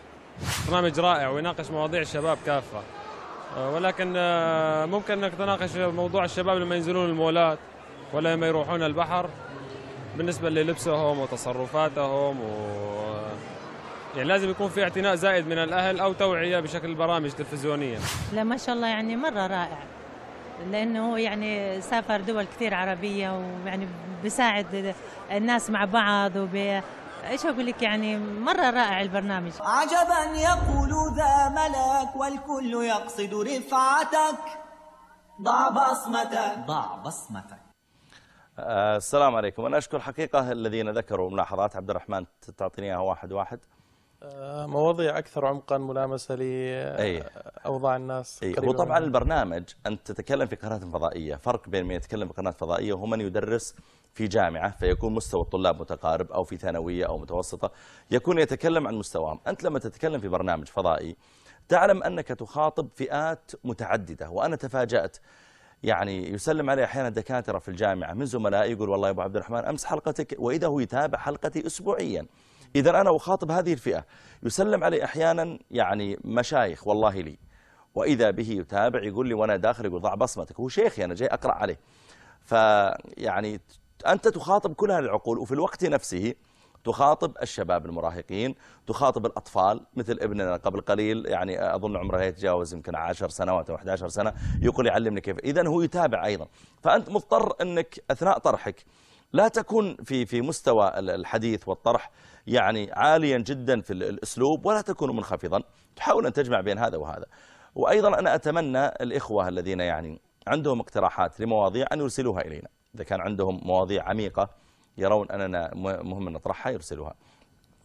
برنامج رائع ويناقش مواضيع الشباب كافة. آه، ولكن آه، ممكن أنك تناقش موضوع الشباب لما ينزلون المولات ولا لما يروحون البحر. بالنسبة للبسهم وتصرفاتهم و يعني لازم يكون في اعتناء زائد من الأهل أو توعية بشكل برامج تلفزيونية. لا ما شاء الله يعني مرة رائع. لأنه يعني سافر دول كثير عربية ويعني بيساعد الناس مع بعض وب إيش أقول لك يعني مرة رائع البرنامج. عجبا يقول ذا ملك والكل يقصد رفعتك. ضع بصمتك. ضع بصمتك. آه السلام عليكم. أنا أشكر حقيقة الذين ذكروا ملاحظات عبد الرحمن تعطيني إياها واحد واحد. مواضيع أكثر عمقا ملامسة لأوضاع الناس أي. وطبعا البرنامج أنت تتكلم في قناة فضائية. فرق بين من يتكلم في قناة فضائية وهو من يدرس في جامعة فيكون مستوى الطلاب متقارب أو في ثانوية أو متوسطة. يكون يتكلم عن مستواهم. أنت لما تتكلم في برنامج فضائي تعلم أنك تخاطب فئات متعددة. وأنا تفاجأت. يعني يسلم علي أحيانا دكاترة في الجامعة من زملائي يقول والله يا أبو عبد الرحمن أمس حلقتك وإذا هو يتابع حلقتي أسبوعيا. إذا أنا أخاطب هذه الفئة يسلم علي أحيانا يعني مشايخ والله لي. وإذا به يتابع يقول لي وأنا داخل يقول ضع بصمتك. هو شيخي أنا جاي أقرأ عليه. فيعني أنت تخاطب كل هذه العقول وفي الوقت نفسه تخاطب الشباب المراهقين تخاطب الأطفال مثل ابننا قبل قليل يعني أظن عمره يتجاوز يمكن 10 سنوات أو 11 سنة يقول يعلمني كيف. إذا هو يتابع أيضا. فأنت مضطر أنك أثناء طرحك لا تكون في في مستوى الحديث والطرح يعني عاليا جدا في الأسلوب ولا تكون منخفضا. تحاول أن تجمع بين هذا وهذا. وأيضا أنا أتمنى الإخوة الذين يعني عندهم اقتراحات لمواضيع أن يرسلوها إلينا. إذا كان عندهم مواضيع عميقة يرون أننا مهم أن نطرحها يرسلوها.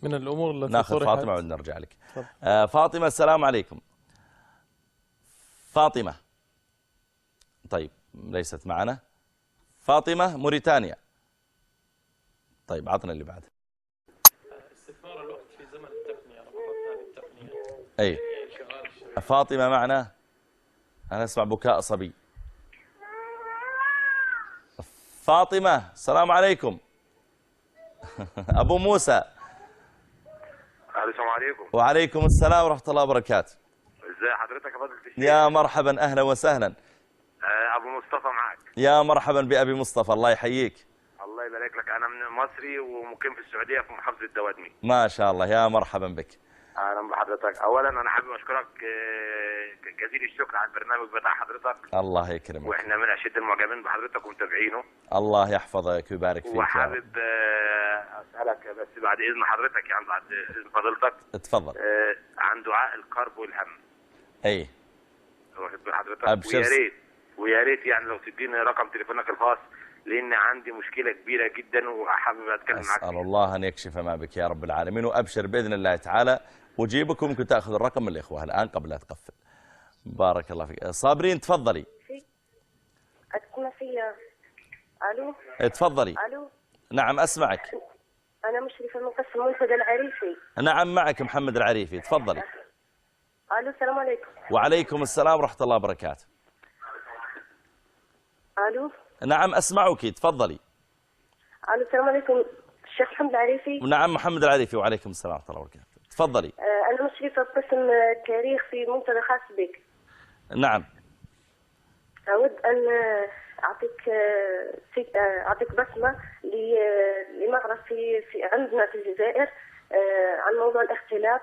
من الأمور التي ناخذ فاطمة ونرجع لك. آه فاطمة السلام عليكم. فاطمة. طيب ليست معنا. فاطمة موريتانيا. طيب عطنا اللي بعد استثمار الوقت في زمن التقنية التقنية أي. فاطمة معنا. أنا أسمع بكاء صبي. فاطمة السلام عليكم. أبو موسى. السلام عليكم. وعليكم السلام ورحمة الله وبركاته. ازي حضرتك يا يا مرحبا أهلا وسهلا. آه، أبو مصطفى معك. يا مرحبا بأبي مصطفى الله يحييك. الله يبارك لك. أنا من مصري ومقيم في السعودية في محافظة الدوادمي ما شاء الله يا مرحبا بك. أهلا بحضرتك. اولا أنا حابب أشكرك آه، جزيل الشكر على البرنامج بتاع حضرتك. الله يكرمك. وإحنا من أشد المعجبين بحضرتك ومتابعينه. الله يحفظك ويبارك فيك وحابب آه، أسألك بس بعد إذن حضرتك يعني بعد إذن فضيلتك اتفضل. آه، عن دعاء الكرب والهم. اي واخد بال حضرتك. ويا ريت ويا ريت يعني لو تديني رقم تليفونك الخاص لأن عندي مشكلة كبيرة جدا وحابب أتكلم معاك أسأل الله أن يكشف ما بك يا رب العالمين وأبشر بإذن الله تعالى وجيبك وممكن تأخذ الرقم من الإخوة الآن قبل لا تقفل. بارك الله فيك. صابرين تفضلي. أتكون في ألو؟ تفضلي. ألو؟ نعم أسمعك. أنا مشرفة من قسم منتدى العريفي. نعم معك محمد العريفي. تفضلي. ألو السلام عليكم. وعليكم السلام ورحمة الله وبركاته. ألو؟ نعم أسمعك. تفضلي. ألو السلام عليكم. الشيخ محمد العريفي. نعم محمد العريفي وعليكم السلام ورحمة الله وبركاته. تفضلي. آه، أنا مشرفة بقسم تاريخ في منتدى خاص بك. نعم. أود أن آه، أعطيك آه، آه، ل- آه، لمغرب في في عندنا في الجزائر آه، عن موضوع الاختلاط.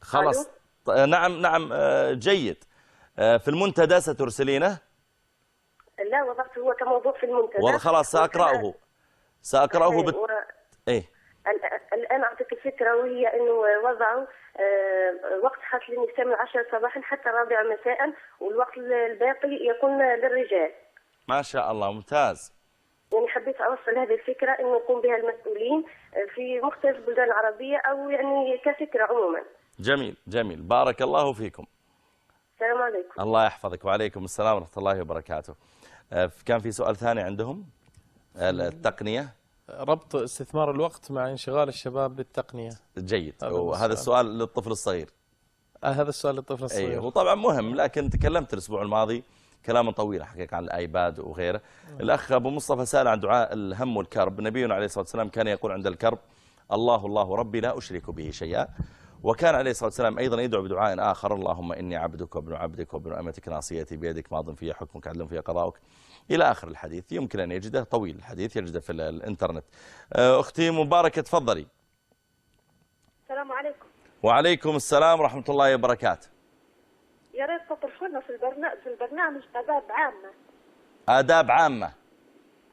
خلاص. نعم نعم آه، جيد. آه، في المنتدى سترسلينه؟ لا وضعته هو كموضوع في المنتدى. خلاص سأقرأه. سأقرأه بت... و- ال- الآن أعطيك الفكرة وهي أنه وضعوا آه، وقت خاص للنساء من 10 صباحا حتى الرابعة مساء والوقت الباقي يكون للرجال. ما شاء الله ممتاز. يعني حبيت أوصل هذه الفكرة أنه يقوم بها المسؤولين آه، في مختلف البلدان العربية أو يعني كفكرة عموما. جميل جميل. بارك الله فيكم. السلام عليكم. الله يحفظك. وعليكم السلام ورحمة الله وبركاته. آه، كان في سؤال ثاني عندهم؟ التقنية؟ ربط استثمار الوقت مع انشغال الشباب بالتقنية. جيد. وهذا السؤال. للطفل الصغير. آه هذا السؤال للطفل الصغير. أيه هو طبعا مهم لكن تكلمت الأسبوع الماضي كلاما طويلا حقيقة عن الآيباد وغيره. الأخ أبو مصطفى سأل عن دعاء الهم والكرب. نبينا عليه الصلاة والسلام كان يقول عند الكرب الله الله ربي لا أشرك به شيئا. وكان عليه الصلاة والسلام أيضا يدعو بدعاء آخر اللهم إني عبدك وابن عبدك وابن أمتك ناصيتي بيدك ماض في حكمك عدل في قضاؤك. إلى آخر الحديث. يمكن أن يجده طويل الحديث يجده في ال- الإنترنت. آه، أختي مباركة تفضلي. السلام عليكم. وعليكم السلام ورحمة الله وبركاته. يا ريت تطرحونا في البرنامج في البرنامج آداب عامة. آداب عامة.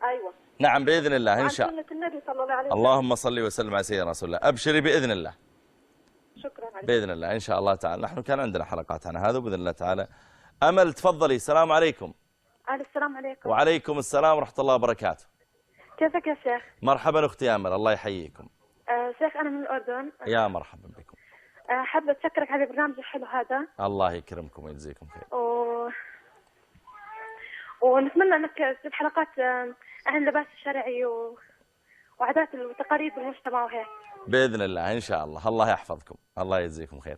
أيوة. نعم بإذن الله إن شاء سنة النبي صلى الله عليه وسلم. اللهم صل وسلم على سيدنا رسول الله. أبشري بإذن الله. شكرا عليك. بإذن الله إن شاء الله تعالى. نحن كان عندنا حلقات عن هذا وبإذن الله تعالى. أمل تفضلي. السلام عليكم. السلام عليكم. وعليكم السلام ورحمة الله وبركاته. كيفك يا شيخ؟ مرحبا أختي أمل الله يحييكم. آه شيخ أنا من الأردن. يا مرحبا بكم. آه حابة أشكرك على البرنامج الحلو هذا. الله يكرمكم ويجزيكم خير. و... ونتمنى أنك تجيب حلقات آه، عن اللباس الشرعي و... وعادات وتقاليد المجتمع وهيك. بإذن الله إن شاء الله. الله يحفظكم. الله يجزيكم خير.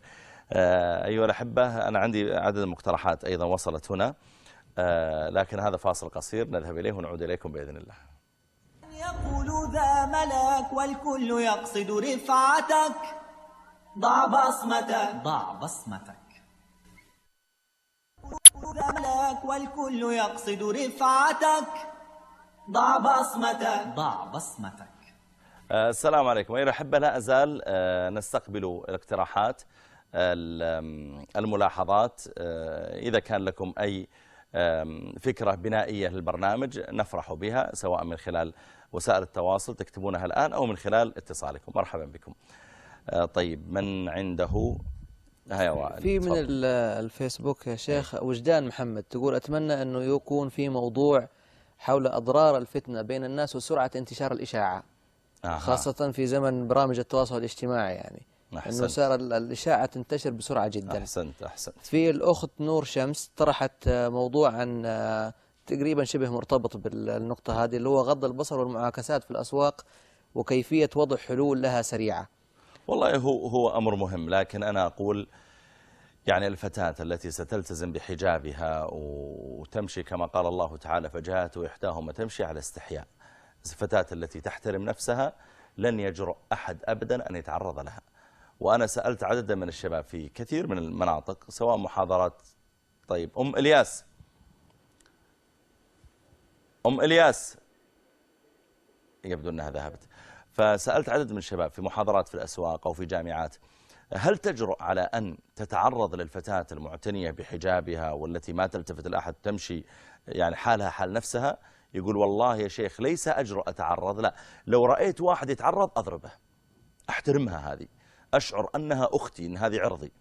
آه، أيها الأحبة أنا عندي عدد مقترحات أيضا وصلت هنا. آه، لكن هذا فاصل قصير نذهب إليه ونعود إليكم بإذن الله. يقولون ذا ملك والكل يقصد رفعتك. ضع بصمتك. ضع بصمتك. ذا ملك والكل يقصد رفعتك. ضع بصمتك. ضع بصمتك. آه، السلام عليكم. أيها الأحبة لا أزال آه، نستقبل الاقتراحات الملاحظات آه، إذا كان لكم أي فكرة بنائية للبرنامج نفرح بها سواء من خلال وسائل التواصل تكتبونها الآن أو من خلال اتصالكم. مرحبا بكم. طيب من عنده؟ في من الفيسبوك يا شيخ وجدان محمد تقول أتمنى أنه يكون في موضوع حول أضرار الفتنة بين الناس وسرعة انتشار الإشاعة آه. خاصة في زمن برامج التواصل الاجتماعي يعني. أحسنت. أنه صار الإشاعة تنتشر بسرعة جدا. أحسنت أحسنت. في الأخت نور شمس طرحت موضوع عن تقريبا شبه مرتبط بالنقطة هذه اللي هو غض البصر والمعاكسات في الأسواق وكيفية وضع حلول لها سريعة. والله هو هو أمر مهم لكن أنا أقول يعني الفتاة التي ستلتزم بحجابها وتمشي كما قال الله تعالى فجاءت إحداهما تمشي على استحياء. الفتاة التي تحترم نفسها لن يجرؤ أحد أبدا أن يتعرض لها. وأنا سألت عددا من الشباب في كثير من المناطق سواء محاضرات طيب أم إلياس. أم إلياس. يبدو أنها ذهبت. فسألت عدد من الشباب في محاضرات في الأسواق أو في جامعات هل تجرؤ على أن تتعرض للفتاة المعتنية بحجابها والتي ما تلتفت لأحد تمشي يعني حالها حال نفسها؟ يقول والله يا شيخ ليس أجرؤ أتعرض لا. لو رأيت واحد يتعرض أضربه. أحترمها هذه. أشعر أنها أختي إن هذه عرضي.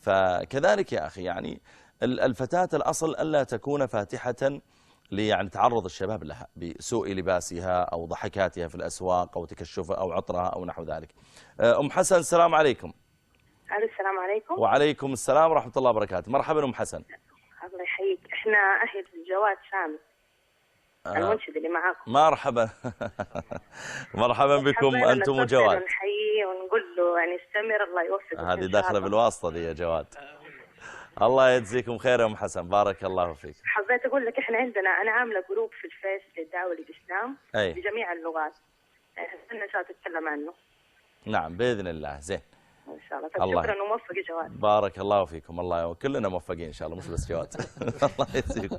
فكذلك يا أخي يعني الفتاة الأصل ألا تكون فاتحة ليعني تعرض الشباب لها بسوء لباسها أو ضحكاتها في الأسواق أو تكشفها أو عطرها أو نحو ذلك. أم حسن السلام عليكم. السلام عليكم. وعليكم السلام ورحمة الله وبركاته. مرحبا أم حسن. الله يحييك. إحنا أهل جواد سامي آه. المنشد اللي معاكم. مرحبا. مرحبا بكم أنتم وجواد. نحييه ونقول له يعني استمر الله يوفقك هذه داخلة بالواسطة دي يا جواد. الله يجزيكم خير يا أم حسن. بارك الله فيك. حبيت أقول لك إحنا عندنا أنا عاملة group في الفيس للدعوة للإسلام أي. بجميع اللغات. شاء الله تتكلم عنه؟ نعم بإذن الله. زين. إن شاء الله, طيب الله. شكرا وموفق يا جواد. بارك الله فيكم. الله كلنا موفقين إن شاء الله مش بس جواد. الله يجزيك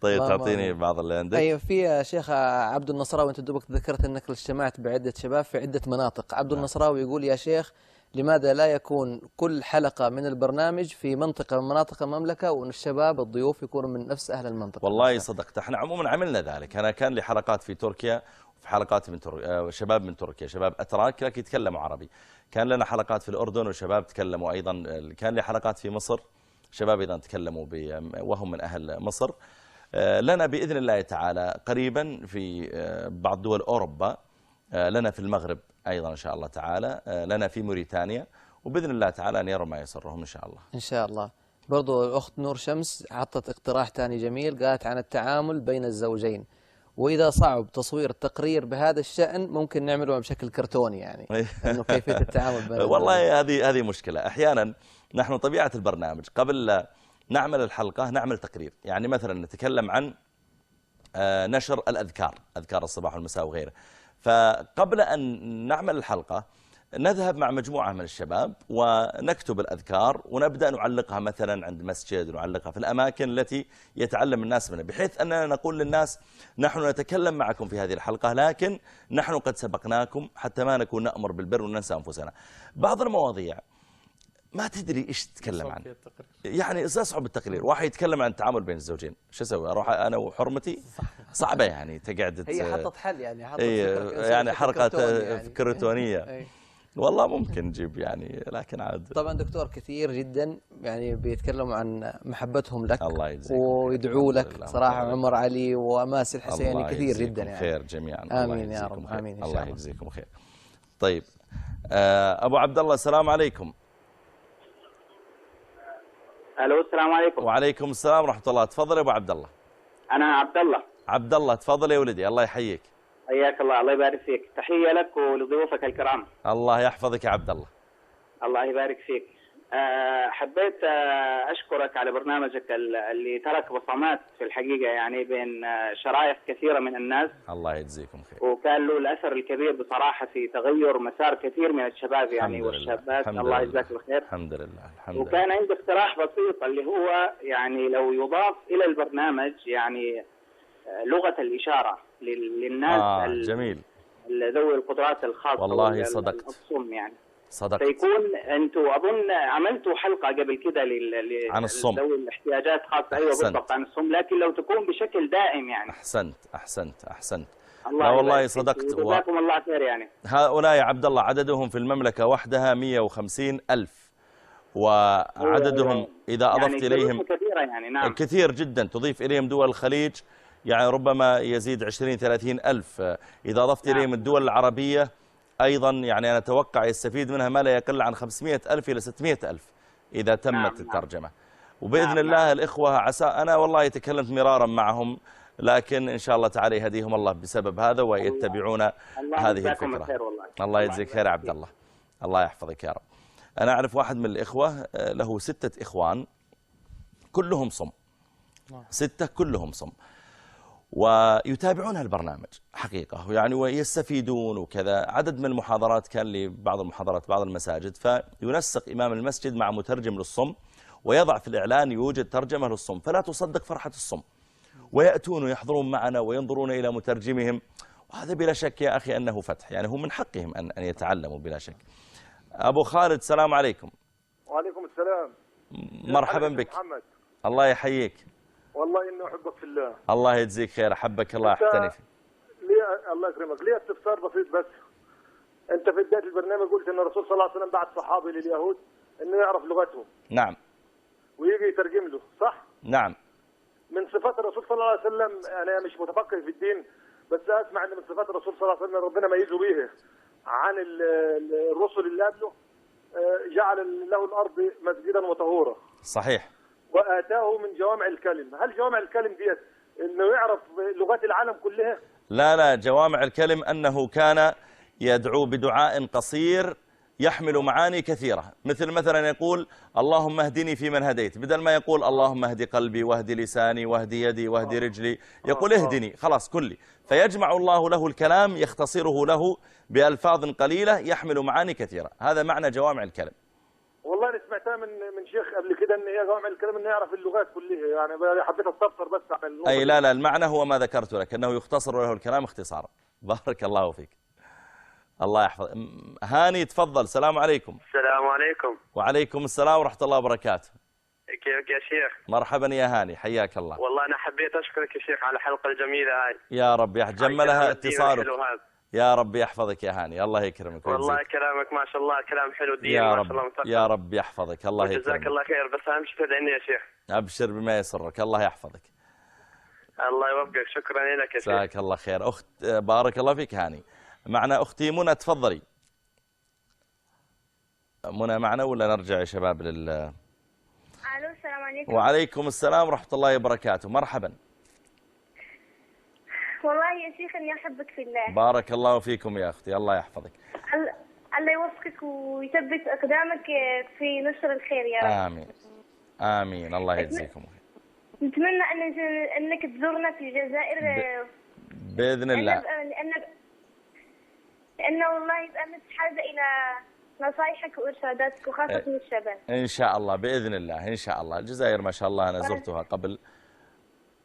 طيب تعطيني بعض اللي عندك. أيوه في شيخ عبد النصراوي أنت دوبك ذكرت إنك اجتمعت بعدة شباب في عدة مناطق. عبد نعم. النصراوي يقول يا شيخ لماذا لا يكون كل حلقة من البرنامج في منطقة من مناطق المملكة وأن الشباب الضيوف يكونوا من نفس أهل المنطقة؟ والله صدقت. إحنا عموما عملنا ذلك. أنا كان لي حلقات في تركيا في حلقات من تركيا آه، شباب من تركيا شباب أتراك لكن يتكلموا عربي. كان لنا حلقات في الأردن وشباب تكلموا أيضا كان لي حلقات في مصر شباب أيضا تكلموا وهم من أهل مصر. آه، لنا بإذن الله تعالى قريبا في آه، بعض دول أوروبا. لنا في المغرب أيضا إن شاء الله تعالى. آه، لنا في موريتانيا. وبإذن الله تعالى أن يروا ما يسرهم إن شاء الله. إن شاء الله. برضو الأخت نور شمس حطت اقتراح ثاني جميل قالت عن التعامل بين الزوجين. وإذا صعب تصوير تقرير بهذا الشأن ممكن نعمله بشكل كرتوني يعني أنه كيفية التعامل بين والله هذه هذه مشكلة. أحيانا نحن طبيعة البرنامج قبل نعمل الحلقة نعمل تقرير. يعني مثلا نتكلم عن آه، نشر الأذكار أذكار الصباح والمساء وغيره. فقبل أن نعمل الحلقة نذهب مع مجموعة من الشباب ونكتب الأذكار ونبدأ نعلقها مثلا عند مسجد نعلقها في الأماكن التي يتعلم الناس منها بحيث أننا نقول للناس نحن نتكلم معكم في هذه الحلقة لكن نحن قد سبقناكم حتى ما نكون نأمر بالبر وننسى أنفسنا. بعض المواضيع ما تدري إيش تتكلم عنه. يعني استصعب التقرير. واحد يتكلم عن التعامل بين الزوجين. شو أسوي؟ أروح أنا وحرمتي؟ صعبة يعني. تقعد هي حطت حل يعني حطت يعني حركة يعني. كرتونيه والله ممكن نجيب يعني لكن عاد. طبعا دكتور كثير جدا يعني بيتكلموا عن محبتهم لك الله يجزيك ويدعوا لك صراحة عمر علي وماس الحسيني كثير جدا يعني. خير جميعا آمين يا رب آمين إن شاء الله الله. يجزيكم خير. طيب آه، أبو عبد الله السلام عليكم. ألو السلام عليكم. وعليكم السلام ورحمة الله. تفضل يا أبو عبد الله. أنا عبد الله. عبد الله تفضل يا ولدي الله يحييك. حياك الله. الله يبارك فيك. تحية لك ولضيوفك الكرام. الله يحفظك يا عبد الله. الله يبارك فيك. آه، حبيت آه، أشكرك على برنامجك اللي ترك بصمات في الحقيقة يعني بين آه، شرائح كثيرة من الناس. الله يجزيكم خير. وكان له الأثر الكبير بصراحة في تغير مسار كثير من الشباب يعني والشابات. الله يجزاك الخير الحمد لله. الحمد لله. وكان عندي اقتراح بسيط اللي هو يعني لو يضاف إلى البرنامج يعني لغة الإشارة للناس آه جميل. ذوي القدرات الخاصة والله صدقت. الصم يعني. صدقت. سيكون أنتم أظن عملتوا حلقة قبل كده لل عن الصم ذوي الاحتياجات خاصة. أيوه بالضبط عن الصم لكن لو تكون بشكل دائم يعني. أحسنت أحسنت أحسنت. الله لا والله صدقت. جزاكم و... الله خير يعني. هؤلاء يا عبد الله عددهم في المملكة وحدها 150 ألف. وعددهم إذا يعني أضفت إليهم كثيرة يعني نعم. كثير جدا تضيف إليهم دول الخليج. يعني ربما يزيد 20 30 ألف. إذا أضفت نعم. إليهم الدول العربية أيضا يعني أنا أتوقع يستفيد منها ما لا يقل عن 500 ألف إلى 600 ألف إذا تمت نعم. الترجمة. وبإذن نعم. الله الإخوة عسى أنا والله تكلمت مرارا معهم لكن إن شاء الله تعالى يهديهم الله بسبب هذا ويتبعون الله هذه الفكرة. والله. الله يجزيك خير عبد الله الله يحفظك يا رب. أنا أعرف واحد من الإخوة له ستة إخوان كلهم صم. ستة كلهم صم. ويتابعون هالبرنامج حقيقة. يعني ويستفيدون وكذا. عدد من المحاضرات كان لي بعض المحاضرات بعض المساجد. فينسق إمام المسجد مع مترجم للصم ويضع في الإعلان يوجد ترجمة للصم. فلا تصدق فرحة الصم. ويأتون ويحضرون معنا وينظرون إلى مترجمهم. وهذا بلا شك يا أخي أنه فتح. يعني هم من حقهم أن, أن يتعلموا بلا شك. أبو خالد السلام عليكم. وعليكم السلام. مرحبا بك. محمد. الله يحييك. والله انه أحبك في الله. الله يجزيك خير أحبك الله احتني فيك ليه الله يكرمك. ليه استفسار بسيط بس. أنت في بداية البرنامج قلت إن الرسول صلى الله عليه وسلم بعت صحابي لليهود إنه يعرف لغتهم. نعم. ويجي يترجم له صح؟ نعم. من صفات الرسول صلى الله عليه وسلم أنا مش متفقه في الدين بس أسمع إن من صفات الرسول صلى الله عليه وسلم ربنا ميزه بيها عن الرسل اللي قبله جعل له الأرض مسجدا وطهورا. صحيح. وآتاه من جوامع الكلم. هل جوامع الكلم ديت إنه يعرف لغات العالم كلها؟ لا لا جوامع الكلم أنه كان يدعو بدعاء قصير يحمل معاني كثيرة. مثل مثلا يقول اللهم اهدني في من هديت. بدل ما يقول اللهم اهدي قلبي واهدي لساني واهدي يدي واهدي رجلي. يقول اهدني. خلاص كلي. فيجمع الله له الكلام يختصره له بألفاظ قليلة يحمل معاني كثيرة. هذا معنى جوامع الكلم. سمعتها من من شيخ قبل كده إن هي جوامع الكلام إنه يعرف اللغات كلها يعني حبيت أستفسر بس عن النقطه أي لا لا المعنى هو ما ذكرت لك إنه يختصر له الكلام اختصارا. بارك الله فيك. الله يحفظ. هاني تفضل. السلام عليكم. السلام عليكم. وعليكم السلام ورحمة الله وبركاته. كيفك يا شيخ؟ مرحبا يا هاني حياك الله. والله أنا حبيت أشكرك يا شيخ على الحلقة الجميلة هاي. يا رب يجملها اتصالك. يا رب يحفظك يا هاني الله يكرمك والله كلامك ما شاء الله كلام حلو دين يا ما رب شاء الله متقل. يا رب يحفظك الله يكرمك. جزاك الله خير بس أهم شيء تدعيني يا شيخ أبشر بما يسرك الله يحفظك. الله يوفقك شكرا لك يا شيخ. جزاك الله خير. أخت بارك الله فيك هاني. معنا أختي منى تفضلي. منى معنا ولا نرجع يا شباب لل ألو السلام عليكم. وعليكم السلام ورحمة الله وبركاته. مرحبا. والله يا شيخ إني أحبك في الله. بارك الله فيكم يا أختي الله يحفظك. الله يوفقك ويثبت أقدامك في نشر الخير يا رب. آمين. آمين. الله يجزيكم خير. نتمنى أن أنك تزورنا في الجزائر ب... بإذن الله. لأن لأنه والله يبقى حاجة إلى نصائحك وإرشاداتك وخاصة من الشباب. إن شاء الله بإذن الله إن شاء الله. الجزائر ما شاء الله أنا زرتها قبل.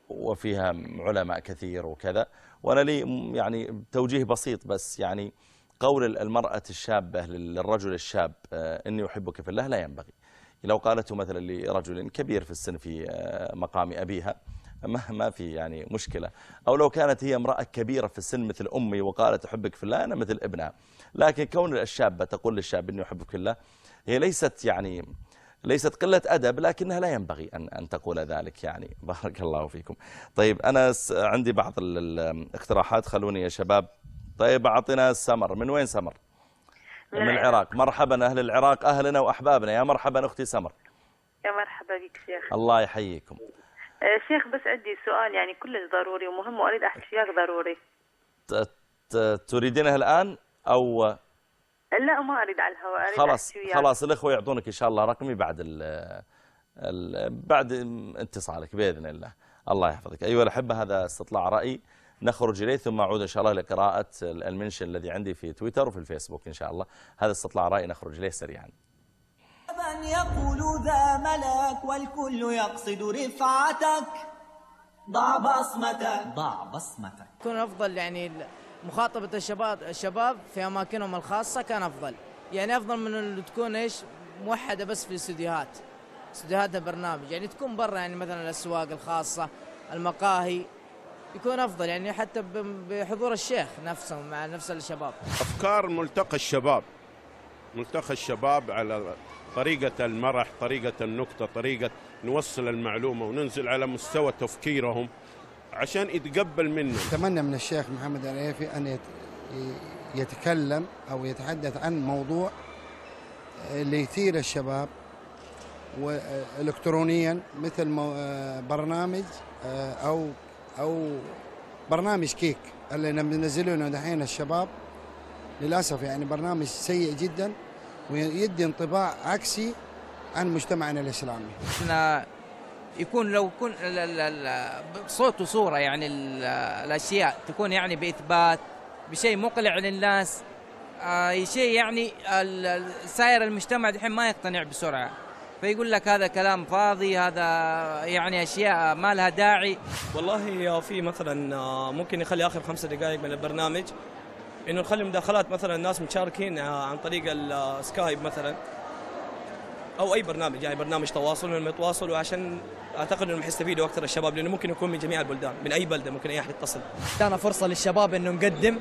وفيها علماء كثير وكذا. وأنا لي يعني توجيه بسيط بس يعني قول المرأة الشابة للرجل الشاب إني أحبك في الله لا ينبغي. لو قالته مثلا لرجل كبير في السن في مقام أبيها ما ما في يعني مشكلة. أو لو كانت هي امرأة كبيرة في السن مثل أمي وقالت أحبك في الله أنا مثل ابنها. لكن كون الشابة تقول للشاب إني أحبك في الله هي ليست يعني ليست قلة أدب لكنها لا ينبغي أن أن تقول ذلك يعني. بارك الله فيكم. طيب أنا عندي بعض الاقتراحات. خلوني يا شباب. طيب أعطينا سمر. من وين سمر؟ من, من العراق. مرحبا أهل العراق. أهلنا وأحبابنا. يا مرحبا أختي سمر. يا مرحبا بك شيخ. الله يحييكم. شيخ بس عندي سؤال يعني كلش ضروري ومهم وأريد أحكي وياك ضروري. تريدينه الآن أو لا ما أريد على الهواء أريد خلاص خلاص الإخوة يعطونك إن شاء الله رقمي بعد ال ال بعد اتصالك بإذن الله. الله يحفظك. أيها الأحبة هذا استطلاع رأي. نخرج إليه ثم أعود إن شاء الله لقراءه المنشن الذي عندي في تويتر وفي الفيسبوك إن شاء الله. هذا استطلاع رأي نخرج إليه سريعا. من يقول ذا ملك والكل يقصد رفعتك. ضع بصمتك. ضع بصمتك. يكون أفضل يعني مخاطبة الشباب الشباب في أماكنهم الخاصة كان أفضل. يعني أفضل من اللي تكون إيش؟ موحدة بس في الاستديوهات. استديوهات البرنامج. يعني تكون برا يعني مثلا الأسواق الخاصة المقاهي يكون أفضل. يعني حتى بحضور الشيخ نفسه مع نفس الشباب. أفكار ملتقى الشباب. ملتقى الشباب على طريقة المرح طريقة النكتة طريقة نوصل المعلومة وننزل على مستوى تفكيرهم. عشان يتقبل منا أتمنى من الشيخ محمد العيفي أن يتكلم أو يتحدث عن موضوع اللي يثير الشباب والكترونيا مثل برنامج أو أو برنامج كيك اللي منزلونه دحين الشباب للأسف يعني برنامج سيء جدا ويدي انطباع عكسي عن مجتمعنا الإسلامي. إحنا يكون لو يكون صوت وصورة يعني الأشياء تكون يعني بإثبات بشيء مقلع للناس آه شيء يعني سائر المجتمع دحين ما يقتنع بسرعة. فيقول لك هذا كلام فاضي هذا يعني أشياء ما لها داعي. والله في مثلا آه، ممكن يخلي آخر خمسة دقائق من البرنامج إنه نخلي مداخلات مثلا الناس مشاركين آه، عن طريق السكايب مثلا أو أي برنامج يعني برنامج تواصل لما يتواصلوا عشان أعتقد إنهم حيستفيدوا أكثر الشباب لأنه ممكن يكون من جميع البلدان من أي بلدة ممكن أي أحد يتصل. كان فرصة للشباب إنه نقدم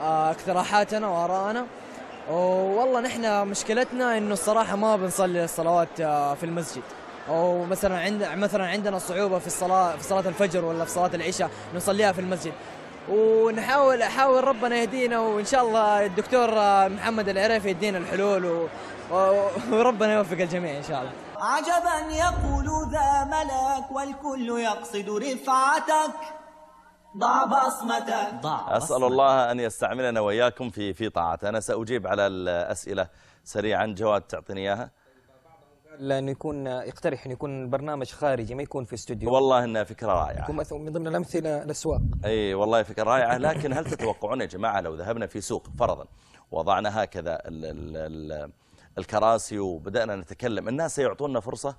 آه، اقتراحاتنا وآرائنا. والله نحن مشكلتنا إنه الصراحة ما بنصلي الصلوات آه، في المسجد. أو مثلا عند مثلا عندنا صعوبة في الصلاه في صلاة الفجر ولا في صلاة العشاء نصليها في المسجد. ونحاول احاول ربنا يهدينا وإن شاء الله الدكتور آه، محمد العريف يدينا الحلول و... وربنا يوفق الجميع إن شاء الله. عجبا يقول ذا ملك والكل يقصد رفعتك. ضع بصمتك. ضع أسأل الله أن يستعملنا وإياكم في في طاعته. أنا سأجيب على الأسئلة سريعا. جواد تعطيني إياها. لأنه يكون يقترح انه يكون برنامج خارجي ما يكون في استوديو. والله إنها فكرة رائعة. يكون من ضمن الأمثلة الأسواق. أي والله فكرة رائعة. لكن هل تتوقعون يا جماعة لو ذهبنا في سوق فرضا وضعنا هكذا ال ال ال الكراسي وبدأنا نتكلم. الناس سيعطونا فرصة.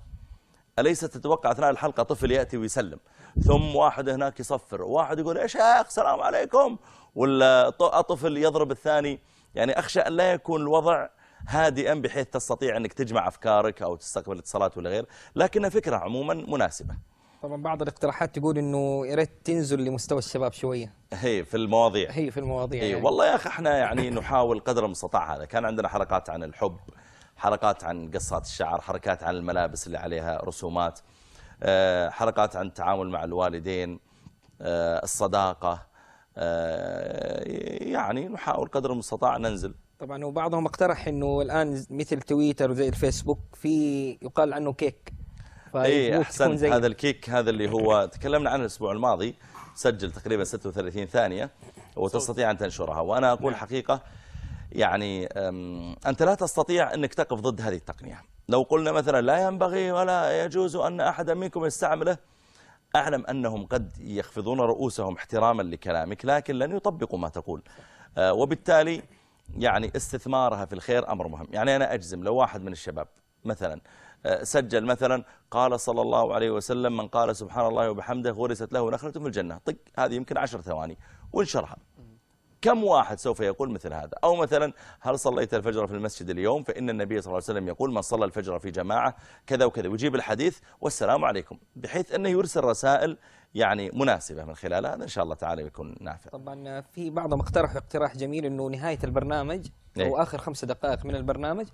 اليس تتوقع أثناء الحلقة طفل يأتي ويسلم؟ ثم واحد هناك يصفر. واحد يقول يا شيخ السلام عليكم. ولا طفل يضرب الثاني. يعني أخشى أن لا يكون الوضع هادئا بحيث تستطيع أنك تجمع أفكارك أو تستقبل اتصالات ولا غير. لكنها فكرة عموما مناسبة. طبعا بعض الاقتراحات تقول إنه يا ريت تنزل لمستوى الشباب شوية. هي في المواضيع. هي في المواضيع هي يعني. والله يا أخي إحنا يعني نحاول قدر المستطاع هذا. كان عندنا حلقات عن الحب حلقات عن قصات الشعر حركات عن الملابس اللي عليها رسومات آه، حلقات عن التعامل مع الوالدين آه، الصداقة آه، يعني نحاول قدر المستطاع ننزل. طبعا وبعضهم اقترح إنه الآن مثل تويتر وزي الفيسبوك في يقال عنه كيك. اي احسن هذا الكيك هذا اللي هو تكلمنا عنه الأسبوع الماضي سجل تقريبا 36 ثانية وتستطيع أن تنشرها. وأنا أقول نعم. حقيقة يعني أنت لا تستطيع إنك تقف ضد هذه التقنية. لو قلنا مثلا لا ينبغي ولا يجوز أن أحدا منكم يستعمله أعلم أنهم قد يخفضون رؤوسهم احتراما لكلامك لكن لن يطبقوا ما تقول. آه، وبالتالي يعني استثمارها في الخير أمر مهم. يعني أنا أجزم لو واحد من الشباب مثلا آه، سجل مثلا قال صلى الله عليه وسلم من قال سبحان الله وبحمده غرست له نخلة في الجنة طق هذه يمكن عشر ثواني وانشرها. كم واحد سوف يقول مثل هذا؟ أو مثلا هل صليت الفجر في المسجد اليوم؟ فإن النبي صلى الله عليه وسلم يقول من صلى الفجر في جماعة كذا وكذا. ويجيب الحديث والسلام عليكم بحيث أنه يرسل رسائل يعني مناسبة من خلال هذا. إن شاء الله تعالى يكون نافع. طبعا في بعضهم اقترح اقتراح جميل أنه نهاية البرنامج أو إيه. آخر خمس دقائق من البرنامج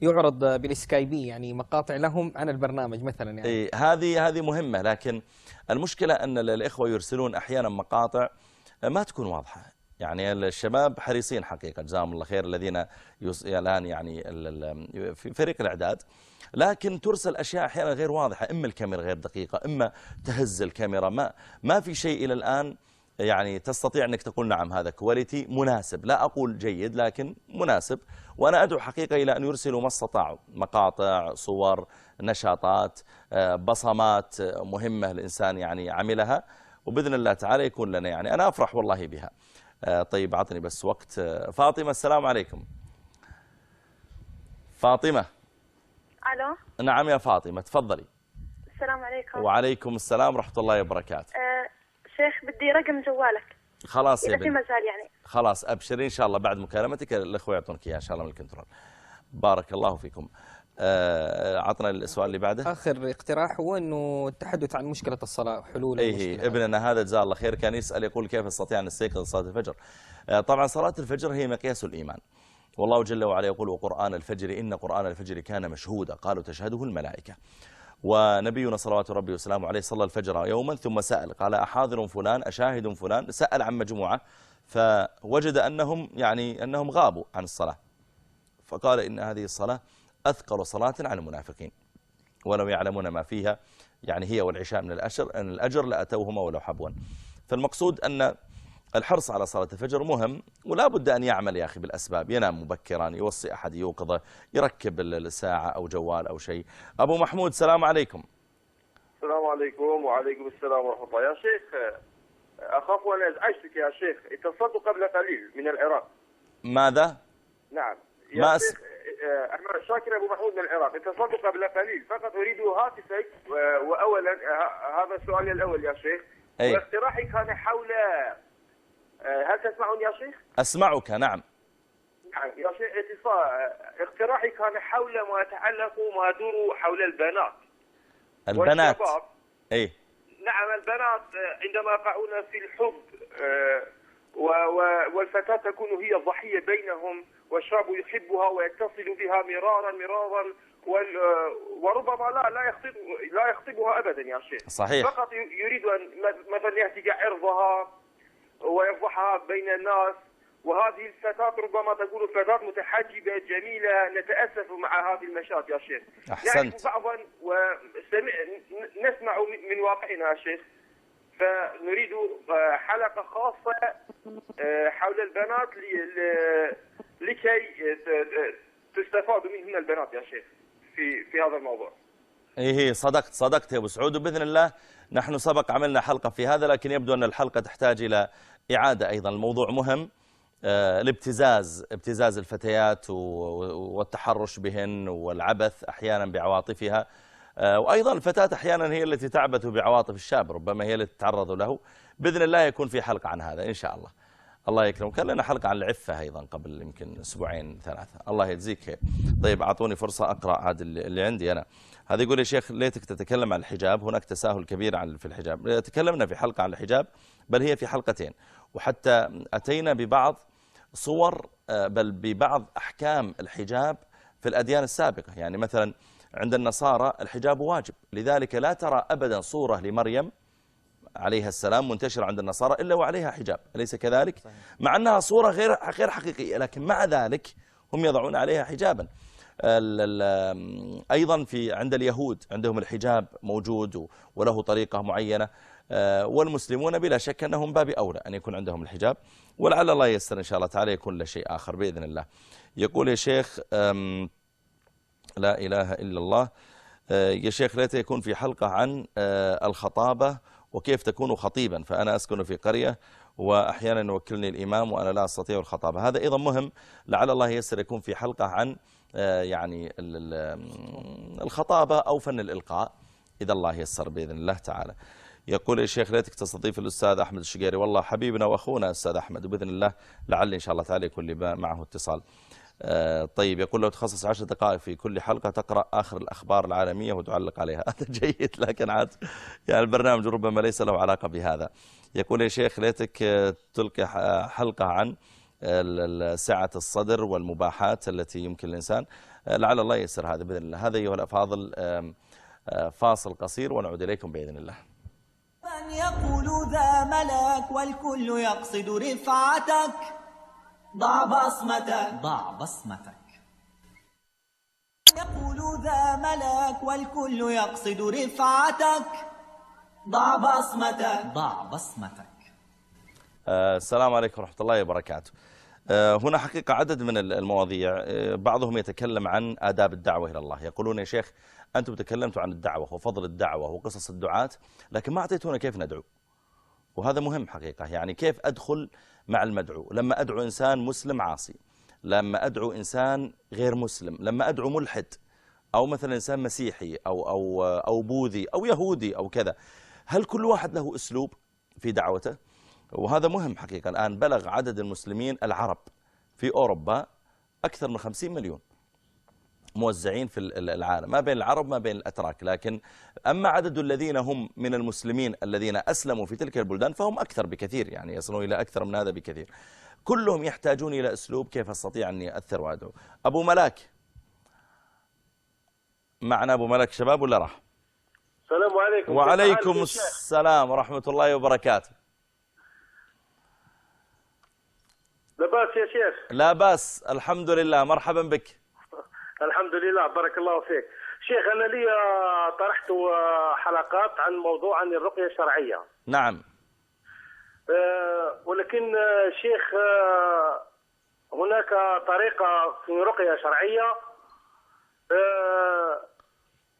يعرض بالسكايبي يعني مقاطع لهم عن البرنامج مثلا يعني. إيه هذه هذه مهمة لكن المشكلة أن الإخوة يرسلون أحيانا مقاطع ما تكون واضحة. يعني الشباب حريصين حقيقة. جزاهم الله خير الذين الآن يعني في فريق الإعداد. لكن ترسل أشياء أحيانا غير واضحة إما الكاميرا غير دقيقة إما تهز الكاميرا. ما, ما في شيء إلى الآن يعني تستطيع أنك تقول نعم هذا كواليتي مناسب. لا أقول جيد لكن مناسب. وأنا أدعو حقيقة إلى أن يرسلوا ما استطاعوا. مقاطع صور نشاطات آه، بصمات مهمة الإنسان يعني عملها. وبإذن الله تعالى يكون لنا يعني. أنا أفرح والله بها. طيب أعطني بس وقت. فاطمة السلام عليكم. فاطمة. ألو. نعم يا فاطمة تفضلي. السلام عليكم. وعليكم السلام ورحمة الله وبركاته. أه شيخ بدي رقم جوالك. خلاص يا في مجال يعني. خلاص أبشري إن شاء الله بعد مكالمتك. الأخوة يعطونك إياه إن شاء الله من الكنترول. بارك الله فيكم. آه، عطنا السؤال اللي بعده. آخر اقتراح هو أنه التحدث عن مشكلة الصلاة وحلول أيه ابننا هذا جزاه الله خير كان يسأل يقول كيف استطيع أن استيقظ صلاة الفجر؟ آه، طبعا صلاة الفجر هي مقياس الإيمان. والله جل وعلا يقول وقرآن الفجر إن قرآن الفجر كان مشهودا قالوا تشهده الملائكة. ونبينا صلوات ربي وسلامه عليه صلى الفجر يوما ثم سأل قال أحاضر فلان أشاهد فلان؟ سأل عن مجموعة فوجد أنهم يعني أنهم غابوا عن الصلاة. فقال إن هذه الصلاة أثقل صلاة على المنافقين. ولو يعلمون ما فيها يعني هي والعشاء من الأجر أن الأجر لأتوهما ولو حبوا فالمقصود أن الحرص على صلاة الفجر مهم ولا بد أن يعمل يا أخي بالأسباب. ينام مبكرا يوصي أحد يوقظه يركب الساعة أو جوال أو شيء. أبو محمود سلام عليكم. السلام عليكم وعليكم السلام ورحمة الله. يا شيخ أخاف أن أزعجتك يا شيخ. اتصلت قبل قليل من العراق. ماذا؟ نعم. يا ما شيخ أحمد شاكر أبو محمود من العراق. اتصلت قبل قليل. فقط أريد هاتفك وأولا هذا السؤال الأول يا شيخ. أي. واقتراحي كان حول آه، هل تسمعني يا شيخ؟ أسمعك نعم. نعم. يا شيخ اتصال اقتراحي كان حول ما يتعلق ما يدور حول البنات البنات. أي. نعم البنات آه، عندما يقعون في الحب آه، والفتاة تكون هي الضحية بينهم والشاب يحبها ويتصل بها مرارا مرارا وربما لا لا يخطب لا يخطبها ابدا يا شيخ. صحيح. فقط يريد ان مثلا يهتك عرضها ويفضحها بين الناس وهذه الفتاة ربما تكون فتاة متحجبة جميلة نتأسف مع هذه المشاهد يا شيخ. أحسنت. نعرف بعضا ونسمع من واقعنا يا شيخ. فنريد حلقة خاصة آه، حول البنات لكي تستفاد منهن البنات يا شيخ في في هذا الموضوع. إيه صدقت صدقت يا أبو سعود. وبإذن الله نحن سبق عملنا حلقة في هذا لكن يبدو أن الحلقة تحتاج إلى إعادة أيضا. الموضوع مهم آه، الابتزاز ابتزاز الفتيات والتحرش بهن والعبث أحيانا بعواطفها. آه، وأيضا الفتاة أحيانا هي التي تعبث بعواطف الشاب ربما هي التي تتعرض له. بإذن الله يكون في حلقة عن هذا إن شاء الله. الله يكرم كان لنا حلقة عن العفة أيضا قبل يمكن أسبوعين ثلاثة. الله يجزيك. خير طيب أعطوني فرصة أقرأ هذا اللي عندي أنا. هذا يقول يا شيخ ليتك تتكلم عن الحجاب. هناك تساهل كبير عن في الحجاب. تكلمنا في حلقة عن الحجاب بل هي في حلقتين. وحتى أتينا ببعض صور آه، بل ببعض أحكام الحجاب في الأديان السابقة. يعني مثلا عند النصارى الحجاب واجب. لذلك لا ترى أبدا صورة لمريم عليها السلام منتشرة عند النصارى إلا وعليها حجاب أليس كذلك؟ صحيح. مع أنها صورة غير غير حقيقية لكن مع ذلك هم يضعون عليها حجابا أيضا في عند اليهود عندهم الحجاب موجود وله طريقة معينة آه، والمسلمون بلا شك أنهم باب أولى أن يكون عندهم الحجاب ولعل الله يسر إن شاء الله تعالى يكون شيء آخر بإذن الله يقول يا شيخ لا إله إلا الله آه، يا شيخ ليت يكون في حلقة عن آه، الخطابة وكيف تكون خطيبا. فأنا أسكن في قرية وأحيانا يوكلني الإمام وأنا لا أستطيع الخطابة. هذا أيضا مهم. لعل الله يسر يكون في حلقة عن يعني الخطابة أو فن الإلقاء. إذا الله يسر بإذن الله تعالى. يقول يا شيخ ليتك تستضيف الأستاذ أحمد الشقيري. والله حبيبنا وأخونا أستاذ أحمد وبإذن الله لعل إن شاء الله تعالى يكون لي معه اتصال. آه، طيب يقول لو تخصص عشر دقائق في كل حلقة تقرأ آخر الأخبار العالمية وتعلق عليها. هذا جيد لكن عاد يعني البرنامج ربما ليس له علاقة بهذا. يقول يا شيخ ليتك تلقي حلقة عن سعة الصدر والمباحات التي يمكن الإنسان آه، لعل الله ييسر هذا بإذن الله. هذا أيها الأفاضل آه، فاصل قصير ونعود إليكم بإذن الله. من يقول ذا ملك والكل يقصد رفعتك. ضع بصمتك. ضع بصمتك. يقول ذا ملك والكل يقصد رفعتك. ضع بصمتك. ضع بصمتك. آه، السلام عليكم ورحمة الله وبركاته. آه، هنا حقيقة عدد من المواضيع. آه، بعضهم يتكلم عن آداب الدعوة إلى الله. يقولون يا شيخ أنتم تكلمتوا عن الدعوة وفضل الدعوة وقصص الدعاة لكن ما أعطيتونا كيف ندعو؟ وهذا مهم حقيقة. يعني كيف أدخل مع المدعو. لما أدعو إنسان مسلم عاصي. لما أدعو إنسان غير مسلم. لما أدعو ملحد. أو مثلا إنسان مسيحي أو, أو, أو بوذي أو يهودي أو كذا. هل كل واحد له أسلوب في دعوته؟ وهذا مهم حقيقة. الآن بلغ عدد المسلمين العرب في أوروبا أكثر من 50 مليون. موزعين في العالم ما بين العرب ما بين الأتراك لكن أما عدد الذين هم من المسلمين الذين أسلموا في تلك البلدان فهم أكثر بكثير يعني يصلون إلى أكثر من هذا بكثير. كلهم يحتاجون إلى أسلوب كيف أستطيع أني أثر وأدعو. أبو ملاك. معنا أبو ملاك شباب ولا راح؟ السلام عليكم. وعليكم السلام ورحمة الله وبركاته. لا بأس يا شيخ. لا بأس الحمد لله مرحبا بك. الحمد لله بارك الله فيك. شيخ أنا لي طرحت حلقات عن موضوع عن الرقية الشرعية. نعم. أه ولكن شيخ أه هناك طريقة في رقية شرعية. أه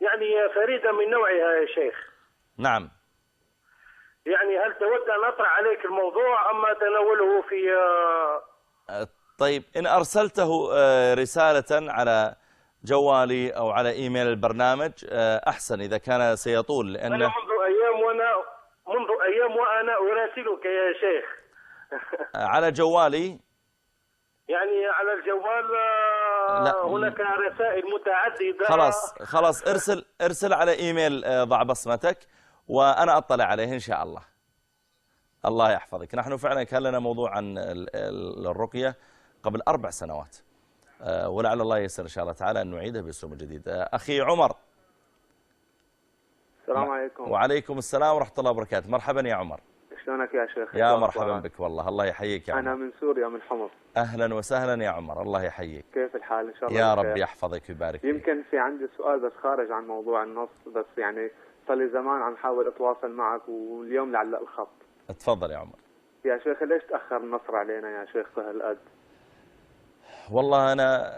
يعني فريدة من نوعها يا شيخ. نعم. يعني هل تود أن أطرح عليك الموضوع أم أتناوله في طيب إن أرسلته رسالة على جوالي أو على إيميل البرنامج أحسن إذا كان سيطول لأن أنا منذ أيام وأنا منذ أيام وأنا أراسلك يا شيخ. على جوالي؟ يعني على الجوال لا. هناك رسائل متعددة. خلاص خلاص ارسل ارسل على إيميل ضع بصمتك وأنا أطلع عليه إن شاء الله. الله يحفظك. نحن فعلا كان لنا موضوع عن الرقية قبل أربع سنوات. ولعل الله يسر إن شاء الله تعالى أن نعيده بأسلوب جديد. أخي عمر. السلام عليكم. وعليكم السلام ورحمة الله وبركاته. مرحبا يا عمر. شلونك يا شيخ؟ يا مرحبا بك والله. الله يحييك يا عمر. أنا من سوريا من حمص أهلا وسهلا يا عمر. الله يحييك. كيف الحال؟ إن شاء الله يا رب يحفظك ويبارك يمكن في عندي سؤال بس خارج عن موضوع النص بس يعني صار لي زمان عم حاول أتواصل معك واليوم لعلق الخط. تفضل يا عمر. يا شيخ ليش تأخر النصر علينا يا شيخ سهل قد والله أنا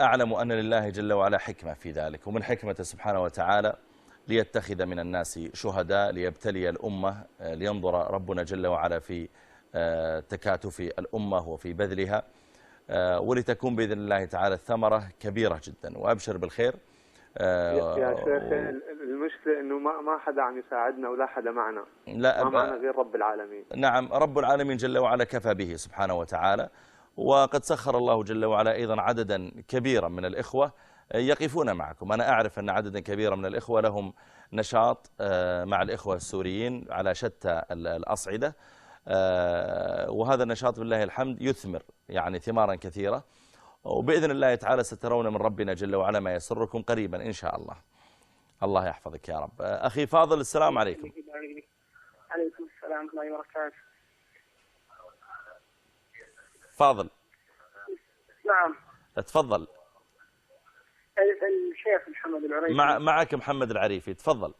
أعلم أن لله جل وعلا حكمة في ذلك ومن حكمته سبحانه وتعالى ليتخذ من الناس شهداء ليبتلي الأمة لينظر ربنا جل وعلا في تكاتف الأمة وفي بذلها ولتكون بإذن الله تعالى الثمرة كبيرة جدا. وأبشر بالخير. يا شيخ المشكلة إنه ما ما حدا عم يساعدنا ولا حدا معنا. لا ما معنا غير رب العالمين. نعم رب العالمين جل وعلا كفى به سبحانه وتعالى. وقد سخر الله جل وعلا أيضا عددا كبيرا من الإخوة يقفون معكم. أنا أعرف أن عددا كبيرا من الإخوة لهم نشاط مع الإخوة السوريين على شتى الأصعدة. وهذا النشاط بالله الحمد يثمر يعني ثمارا كثيرة. وبإذن الله تعالى سترون من ربنا جل وعلا ما يسركم قريبا إن شاء الله. الله يحفظك يا رب. أخي فاضل السلام عليكم. عليكم السلام ورحمة الله وبركاته. فاضل نعم. تفضل. الشيخ محمد العريفي. مع معك محمد العريفي تفضل.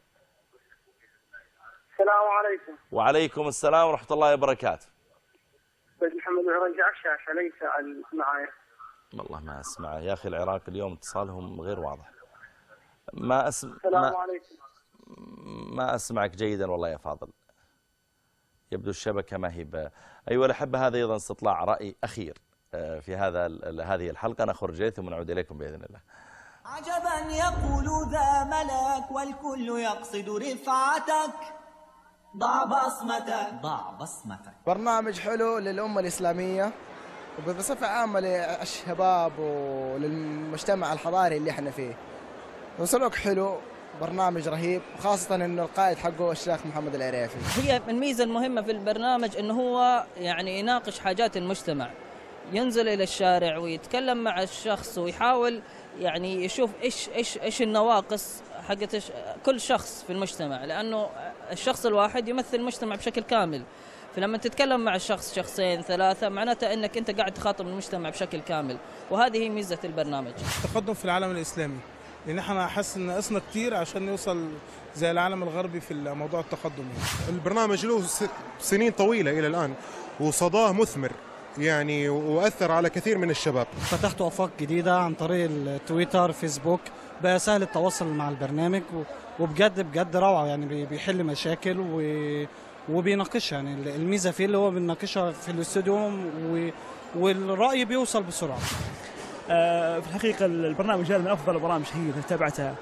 السلام عليكم. وعليكم السلام ورحمة الله وبركاته. بس محمد العريفي على الشاشة ليس معي والله ما أسمع. يا أخي العراق اليوم اتصالهم غير واضح. ما أسمع السلام ما, عليكم. ما أسمعك جيدا والله يا فاضل. يبدو الشبكة ما هي. أيها الأحبة هذا أيضا استطلاع رأي أخير في هذا هذه الحلقة. نخرج ثم نعود إليكم بإذن الله. عجبا يقول ذا ملك والكل يقصد رفعتك. ضع بصمتك. ضع بصمتك. برنامج حلو للأمة الإسلامية وبصفة عامة للشباب وللمجتمع الحضاري اللي إحنا فيه. وسلوك حلو. برنامج رهيب وخاصة إنه القائد حقه الشيخ محمد العريفي. هي الميزة المهمة في البرنامج إنه هو يعني يناقش حاجات المجتمع. ينزل إلى الشارع ويتكلم مع الشخص ويحاول يعني يشوف إيش إيش إيش النواقص حقت كل شخص في المجتمع. لأنه الشخص الواحد يمثل المجتمع بشكل كامل. فلما تتكلم مع الشخص شخصين ثلاثة معناته أنك أنت قاعد تخاطب المجتمع بشكل كامل. وهذه هي ميزة البرنامج. التقدم في العالم الإسلامي. لأن إحنا احس إن ناقصنا كتير عشان نوصل زي العالم الغربي في موضوع التقدم يعني. البرنامج له سنين طويلة إلى الآن وصداه مثمر يعني وأثر على كثير من الشباب. فتحت آفاق جديدة عن طريق التويتر فيسبوك بقى سهل التواصل مع البرنامج وبجد بجد روعة يعني بيحل مشاكل و وبيناقشها. يعني الميزة فيه اللي هو بيناقشها في الاستوديو والرأي بيوصل بسرعة. في الحقيقة البرنامج هذا من أفضل البرامج هي تابعتها.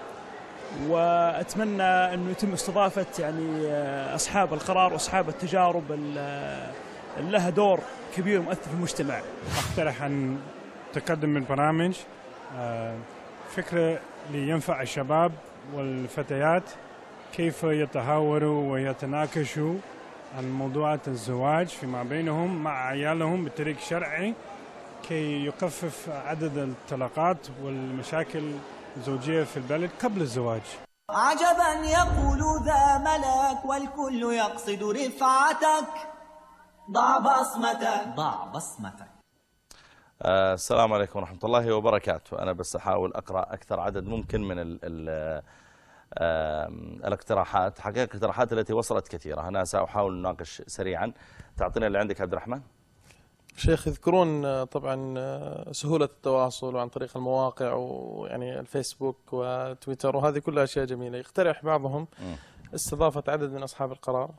وأتمنى أنه يتم استضافة يعني آه، أصحاب القرار وأصحاب التجارب اللي لها دور كبير ومؤثر في المجتمع. أقترح أن تقدم من برامج آه، فكرة لينفع الشباب والفتيات. كيف يتهاوروا ويتناقشوا عن موضوعات الزواج فيما بينهم مع عيالهم بطريق شرعي كي يخفف عدد الطلاقات والمشاكل الزوجية في البلد قبل الزواج. عجبا يقول ذا ملك والكل يقصد رفعتك. ضع بصمتك. ضع بصمتك. آه السلام عليكم ورحمة الله وبركاته. أنا بس أحاول أقرأ أكثر عدد ممكن من ال ال الاقتراحات. حقيقة الاقتراحات التي وصلت كثيرة. أنا سأحاول نناقش سريعا. تعطينا اللي عندك عبد الرحمن. شيخ يذكرون آه، طبعا آه، سهولة التواصل وعن طريق المواقع ويعني الفيسبوك وتويتر وهذه كلها أشياء جميلة. يقترح بعضهم استضافة عدد من أصحاب القرار.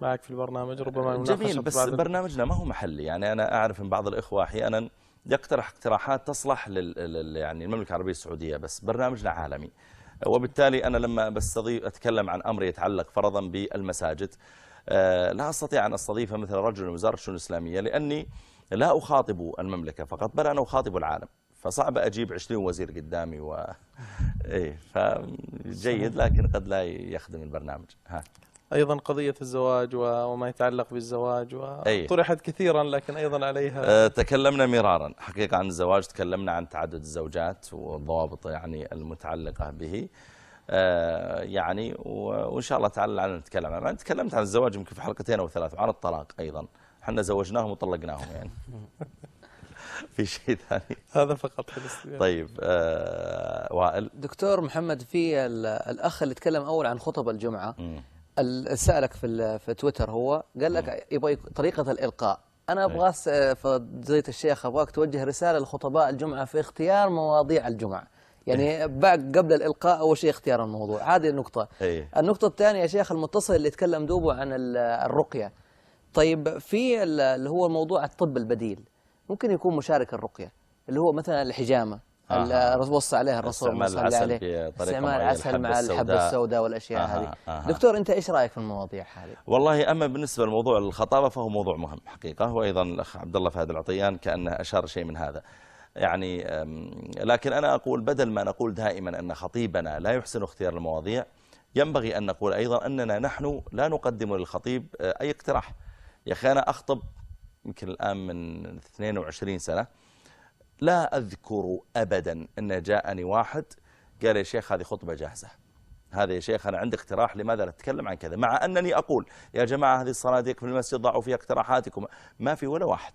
معك في البرنامج ربما جميل بس برنامجنا ما هو محلي. يعني أنا أعرف من بعض الإخوة أحيانا يقترح اقتراحات تصلح لل يعني المملكة العربية السعودية بس برنامجنا عالمي. وبالتالي أنا لما بستضيف أتكلم عن أمر يتعلق فرضا بالمساجد. آه، لا أستطيع أن أستضيف مثل رجل من وزارة الشؤون الإسلامية لأني لا أخاطب المملكة فقط بل أنا أخاطب العالم. فصعب أجيب 20 وزير قدامي و... إيه فجيد لكن قد لا يخدم البرنامج. ها. أيضا قضية الزواج وما يتعلق بالزواج وطرحت كثيرا لكن أيضا عليها. أه تكلمنا مرارا حقيقة عن الزواج تكلمنا عن تعدد الزوجات والضوابط يعني المتعلقة به. يعني وإن شاء الله تعالى نتكلم. عنه تكلمت عن الزواج يمكن في حلقتين أو ثلاث وعن الطلاق أيضا. إحنا زوجناهم وطلقناهم يعني. في شيء ثاني؟ هذا فقط طيب آه وائل؟ دكتور محمد في الأخ اللي تكلم أول عن خطب الجمعة م. سألك في في تويتر هو قال لك يبغى طريقة الإلقاء. أنا أبغى فضيلة الشيخ أبغاك توجه رسالة لخطباء الجمعة في اختيار مواضيع الجمعة. يعني بعد قبل الإلقاء أول شيء اختيار الموضوع هذه النقطة أيه. النقطة الثانية يا شيخ المتصل اللي يتكلم دوبه عن الرقية طيب في اللي هو موضوع الطب البديل ممكن يكون مشارك الرقية اللي هو مثلا الحجامة آه. وصى عليها الرسول صلى الله عليه استعمال العسل مع الحبة السوداء والأشياء آه. هذه آه. دكتور أنت إيش رأيك في المواضيع هذه والله أما بالنسبة لموضوع الخطابة فهو موضوع مهم حقيقة وأيضا الأخ عبد الله فهد العطيان كأنه أشار شيء من هذا يعني لكن أنا أقول بدل ما نقول دائما أن خطيبنا لا يحسن اختيار المواضيع ينبغي أن نقول أيضا أننا نحن لا نقدم للخطيب آه، أي اقتراح. يا أخي أنا أخطب يمكن الآن من 22 سنة. لا أذكر أبدا أن جاءني واحد قال يا شيخ هذه خطبة جاهزة. هذا يا شيخ أنا عندي اقتراح لماذا نتكلم عن كذا؟ مع أنني أقول يا جماعة هذه الصناديق في المسجد ضعوا فيها اقتراحاتكم. ما في ولا واحد.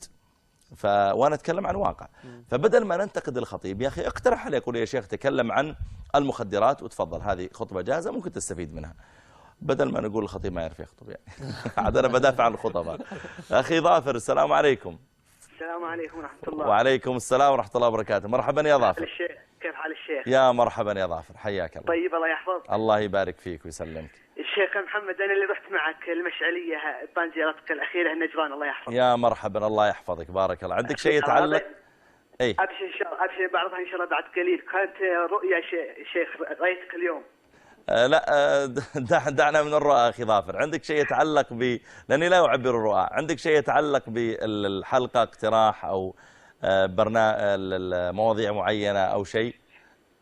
ف... وأنا أتكلم عن واقع. فبدل ما ننتقد الخطيب يا أخي اقترح علي يقول يا شيخ تكلم عن المخدرات وتفضل هذه خطبة جاهزة ممكن تستفيد منها. بدل ما نقول الخطيب ما يعرف يخطب يعني. عاد أنا بدافع عن الخطباء. أخي ظافر السلام عليكم. السلام عليكم ورحمة الله. وعليكم السلام ورحمة الله وبركاته. مرحبا يا ظافر. كيف حال الشيخ؟ يا مرحبا يا ظافر حياك الله. طيب الله يحفظك. الله يبارك فيك ويسلمك. الشيخ محمد أنا اللي رحت معك المشعلية بان زيارتك الأخيرة النجران الله يحفظك. يا مرحبا الله يحفظك بارك الله. عندك شيء يتعلق؟ إي. أبشر إن شاء الله أبشر بعضها إن شاء الله بعد قليل. كانت رؤيا شيخ رأيتك اليوم؟ آه، لا آه، دعنا من الرؤى أخي ظافر. عندك شيء يتعلق ب لأني لا أعبر الرؤى. عندك شيء يتعلق بالحلقة اقتراح أو آه، برنامج مواضيع معينة أو شيء؟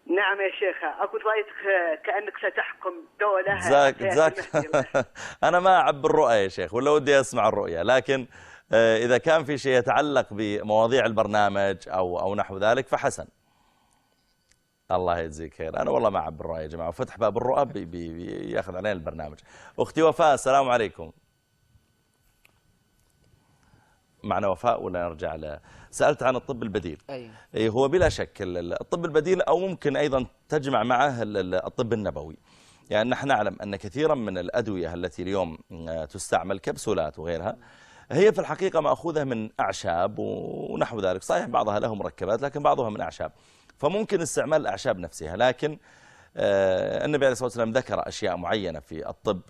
نعم يا شيخ أقول رأيتك كأنك ستحكم دولة زاك زاك. أنا ما أعبر الرؤى يا شيخ ولا ودي أسمع الرؤية. لكن إذا كان في شيء يتعلق بمواضيع البرنامج أو أو نحو ذلك فحسن. الله يجزيك خير. أنا والله ما أعب الرؤى يا جماعة. وفتح باب الرؤى بي بي بياخذ علينا البرنامج. أختي وفاء السلام عليكم. معنا وفاء ولا نرجع ل... سألت عن الطب البديل. أي. أي هو بلا شك الطب البديل أو ممكن أيضا تجمع معه الطب النبوي. يعني نحن نعلم أن كثيرا من الأدوية التي اليوم تستعمل كبسولات وغيرها هي في الحقيقة مأخوذة من أعشاب ونحو ذلك. صحيح بعضها له مركبات لكن بعضها من أعشاب. فممكن استعمال الأعشاب نفسها. لكن آه، النبي عليه الصلاة والسلام ذكر أشياء معينة في الطب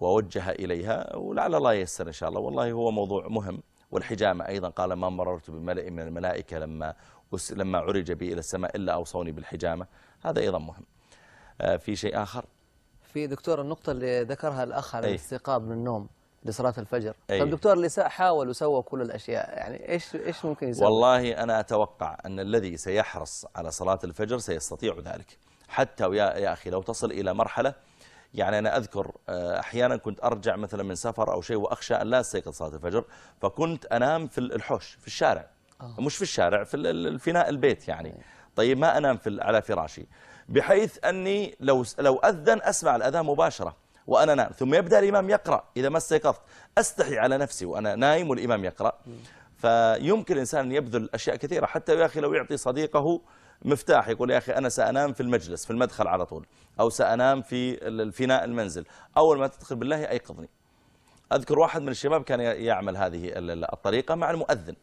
ووجه إليها ولعل الله ييسر إن شاء الله. والله هو موضوع مهم. والحجامة أيضا. قال ما مررت بملئ من الملائكة لما لما عرج بي إلى السماء إلا أوصوني بالحجامة. هذا أيضا مهم. آه، في شيء آخر؟ في دكتور النقطة اللي ذكرها الأخ على الاستيقاظ من النوم لصلاة الفجر. طيب دكتور اللي حاول وسوى كل الأشياء يعني إيش إيش ممكن يسوي؟ والله أنا أتوقع أن الذي سيحرص على صلاة الفجر سيستطيع ذلك. حتى يا أخي لو تصل إلى مرحلة يعني أنا أذكر آه، أحيانا كنت أرجع مثلا من سفر أو شيء وأخشى أن لا أستيقظ صلاة الفجر فكنت أنام في الحوش في الشارع. أوه. مش في الشارع في الفناء البيت يعني. طيب ما أنام في على فراشي بحيث أني لو لو أذن أسمع الأذان مباشرة وأنا نام ثم يبدأ الإمام يقرأ إذا ما استيقظت أستحي على نفسي وأنا نايم والإمام يقرأ. فيمكن الإنسان أن يبذل أشياء كثيرة حتى يا أخي لو يعطي صديقه مفتاح يقول يا أخي أنا سأنام في المجلس في المدخل على طول. أو سأنام في الفناء المنزل. أول ما تدخل بالله أيقظني. أذكر واحد من الشباب كان يعمل هذه الطريقة مع المؤذن.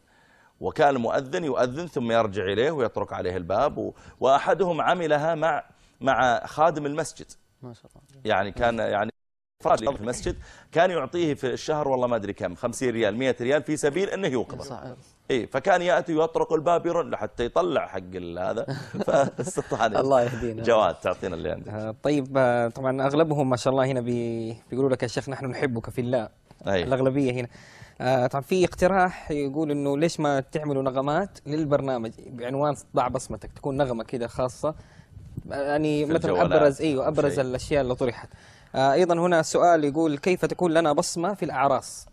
وكان المؤذن يؤذن ثم يرجع إليه ويطرق عليه الباب وأحدهم عملها مع مع خادم المسجد. ما شاء الله. يعني كان يعني فرج في المسجد. كان يعطيه في الشهر والله ما أدري كم 50 ريال 100 ريال في سبيل أنه يوقظ اي فكان يأتي ويطرق الباب يرن لحتى يطلع حق هذا. فاستطاع الله يهدينا. جواد تعطينا اللي عندك. آه، طيب آه، طبعا أغلبهم ما شاء الله هنا بي بيقولوا لك يا شيخ نحن نحبك في الله. أي. الأغلبية هنا. آه، طبعا في اقتراح يقول إنه ليش ما تعملوا نغمات للبرنامج؟ بعنوان ضع بصمتك تكون نغمة كده خاصة. يعني مثلا أبرز إيوه أبرز شيء. الأشياء اللي طرحت. أيضا هنا سؤال يقول كيف تكون لنا بصمة في الأعراس؟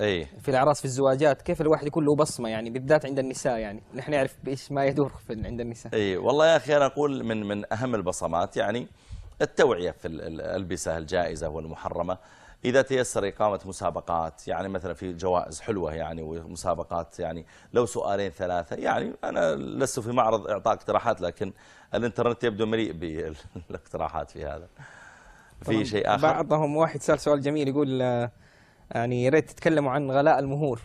إي. في الأعراس في الزواجات كيف الواحد يكون له بصمة يعني بالذات عند النساء يعني. نحن نعرف بإيش ما يدور في عند النساء. إي. والله يا أخي أنا أقول من من أهم البصمات يعني التوعية في الألبسة الجائزة والمحرمة. إذا تيسر إقامة مسابقات يعني مثلا في جوائز حلوة يعني ومسابقات يعني لو سؤالين ثلاثة يعني أنا لست في معرض إعطاء اقتراحات لكن الإنترنت يبدو مليء بالإقتراحات في هذا. في شيء آخر؟ بعضهم واحد سأل سؤال جميل يقول يعني يا ريت تتكلموا عن غلاء المهور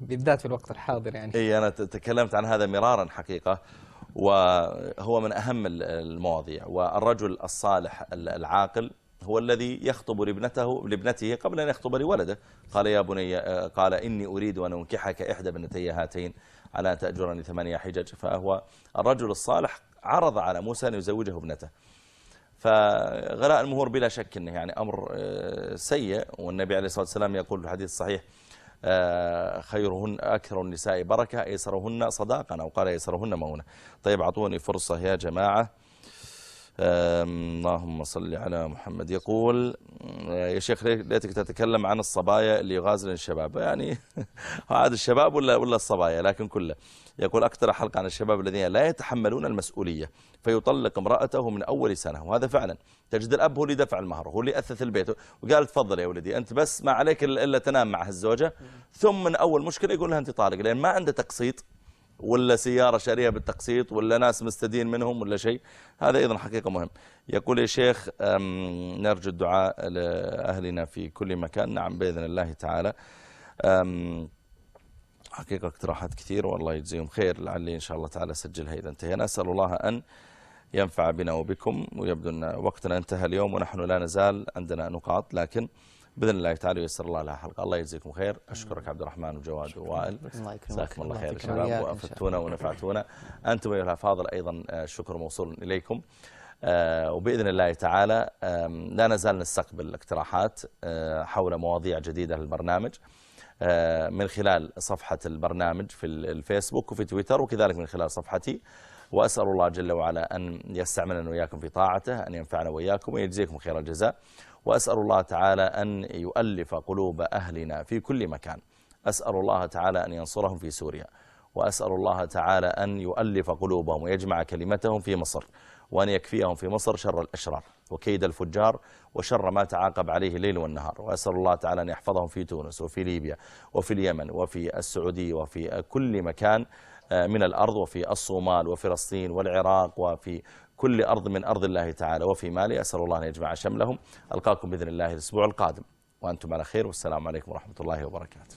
بالذات في الوقت الحاضر يعني. اي أنا تكلمت عن هذا مرارا حقيقة وهو من أهم المواضيع والرجل الصالح العاقل هو الذي يخطب لابنته لابنته قبل أن يخطب لولده. قال يا بني قال إني أريد أن أنكحك إحدى ابنتي هاتين على أن تأجرني ثمانية حجج. فهو الرجل الصالح عرض على موسى أن يزوجه ابنته. فغلاء المهور بلا شك إنه يعني أمر آه، سيء والنبي عليه الصلاة والسلام يقول في الحديث الصحيح آه، خيرهن أكثر النساء بركة ايسرهن صداقا أو قال ايسرهن مونه طيب أعطوني فرصة يا جماعة. اللهم صل على محمد. يقول يا شيخ ليتك تتكلم عن الصبايا اللي يغازلن الشباب؟ يعني هذا الشباب ولا ولا الصبايا؟ لكن كله. يقول أكثر حلقة عن الشباب الذين لا يتحملون المسؤولية فيطلق امرأته من أول سنة وهذا فعلا. تجد الأب هو اللي دفع المهر هو اللي أثث البيت وقال تفضل يا ولدي أنت بس ما عليك إلا تنام مع الزوجة ثم من أول مشكلة يقول لها أنت طالق لأن ما عنده تقسيط ولا سيارة شاريها بالتقسيط ولا ناس مستدين منهم ولا شيء. هذا أيضا حقيقة مهم. يقول يا شيخ نرجو الدعاء لأهلنا في كل مكان. نعم بإذن الله تعالى. حقيقة اقتراحات كثير والله يجزيهم خير. لعلي إن شاء الله تعالى أسجلها إذا انتهينا. أسأل الله أن ينفع بنا وبكم ويبدو أن وقتنا انتهى اليوم ونحن لا نزال عندنا نقاط لكن بإذن الله تعالى ييسر الله لها حلقة. الله يجزيكم خير. أشكرك عبد الرحمن وجواد ووائل. جزاكم الله خير شباب. وأفدتونا ونفعتونا. أنتم أيها الأفاضل أيضا الشكر موصول إليكم. آه، وبإذن الله تعالى لا نزال نستقبل اقتراحات آه، حول مواضيع جديدة للبرنامج. آه، من خلال صفحة البرنامج في الفيسبوك وفي تويتر وكذلك من خلال صفحتي. وأسأل الله جل وعلا أن يستعملنا وإياكم في طاعته أن ينفعنا وإياكم ويجزيكم خير الجزاء. وأسأل الله تعالى أن يؤلف قلوب أهلنا في كل مكان. أسأل الله تعالى أن ينصرهم في سوريا. وأسأل الله تعالى أن يؤلف قلوبهم ويجمع كلمتهم في مصر. وأن يكفيهم في مصر شر الأشرار وكيد الفجار وشر ما تعاقب عليه الليل والنهار وأسأل الله تعالى أن يحفظهم في تونس وفي ليبيا وفي اليمن وفي السعودية وفي كل مكان آه، من الأرض وفي الصومال وفلسطين والعراق وفي كل أرض من أرض الله تعالى وفي مالي أسأل الله أن يجمع شملهم ألقاكم بإذن الله الأسبوع القادم وأنتم على خير والسلام عليكم ورحمة الله وبركاته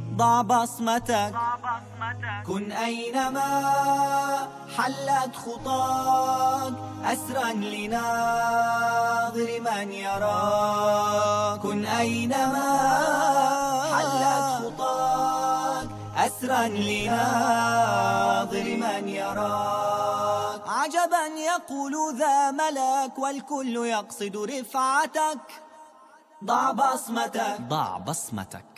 ضع بصمتك. كن أينما حلت خطاك أسرا لناظر من يراك. كن أينما حلت خطاك أسرا لناظر من يراك. عجبا يقول ذا ملك والكل يقصد رفعتك. ضع بصمتك. ضع بصمتك.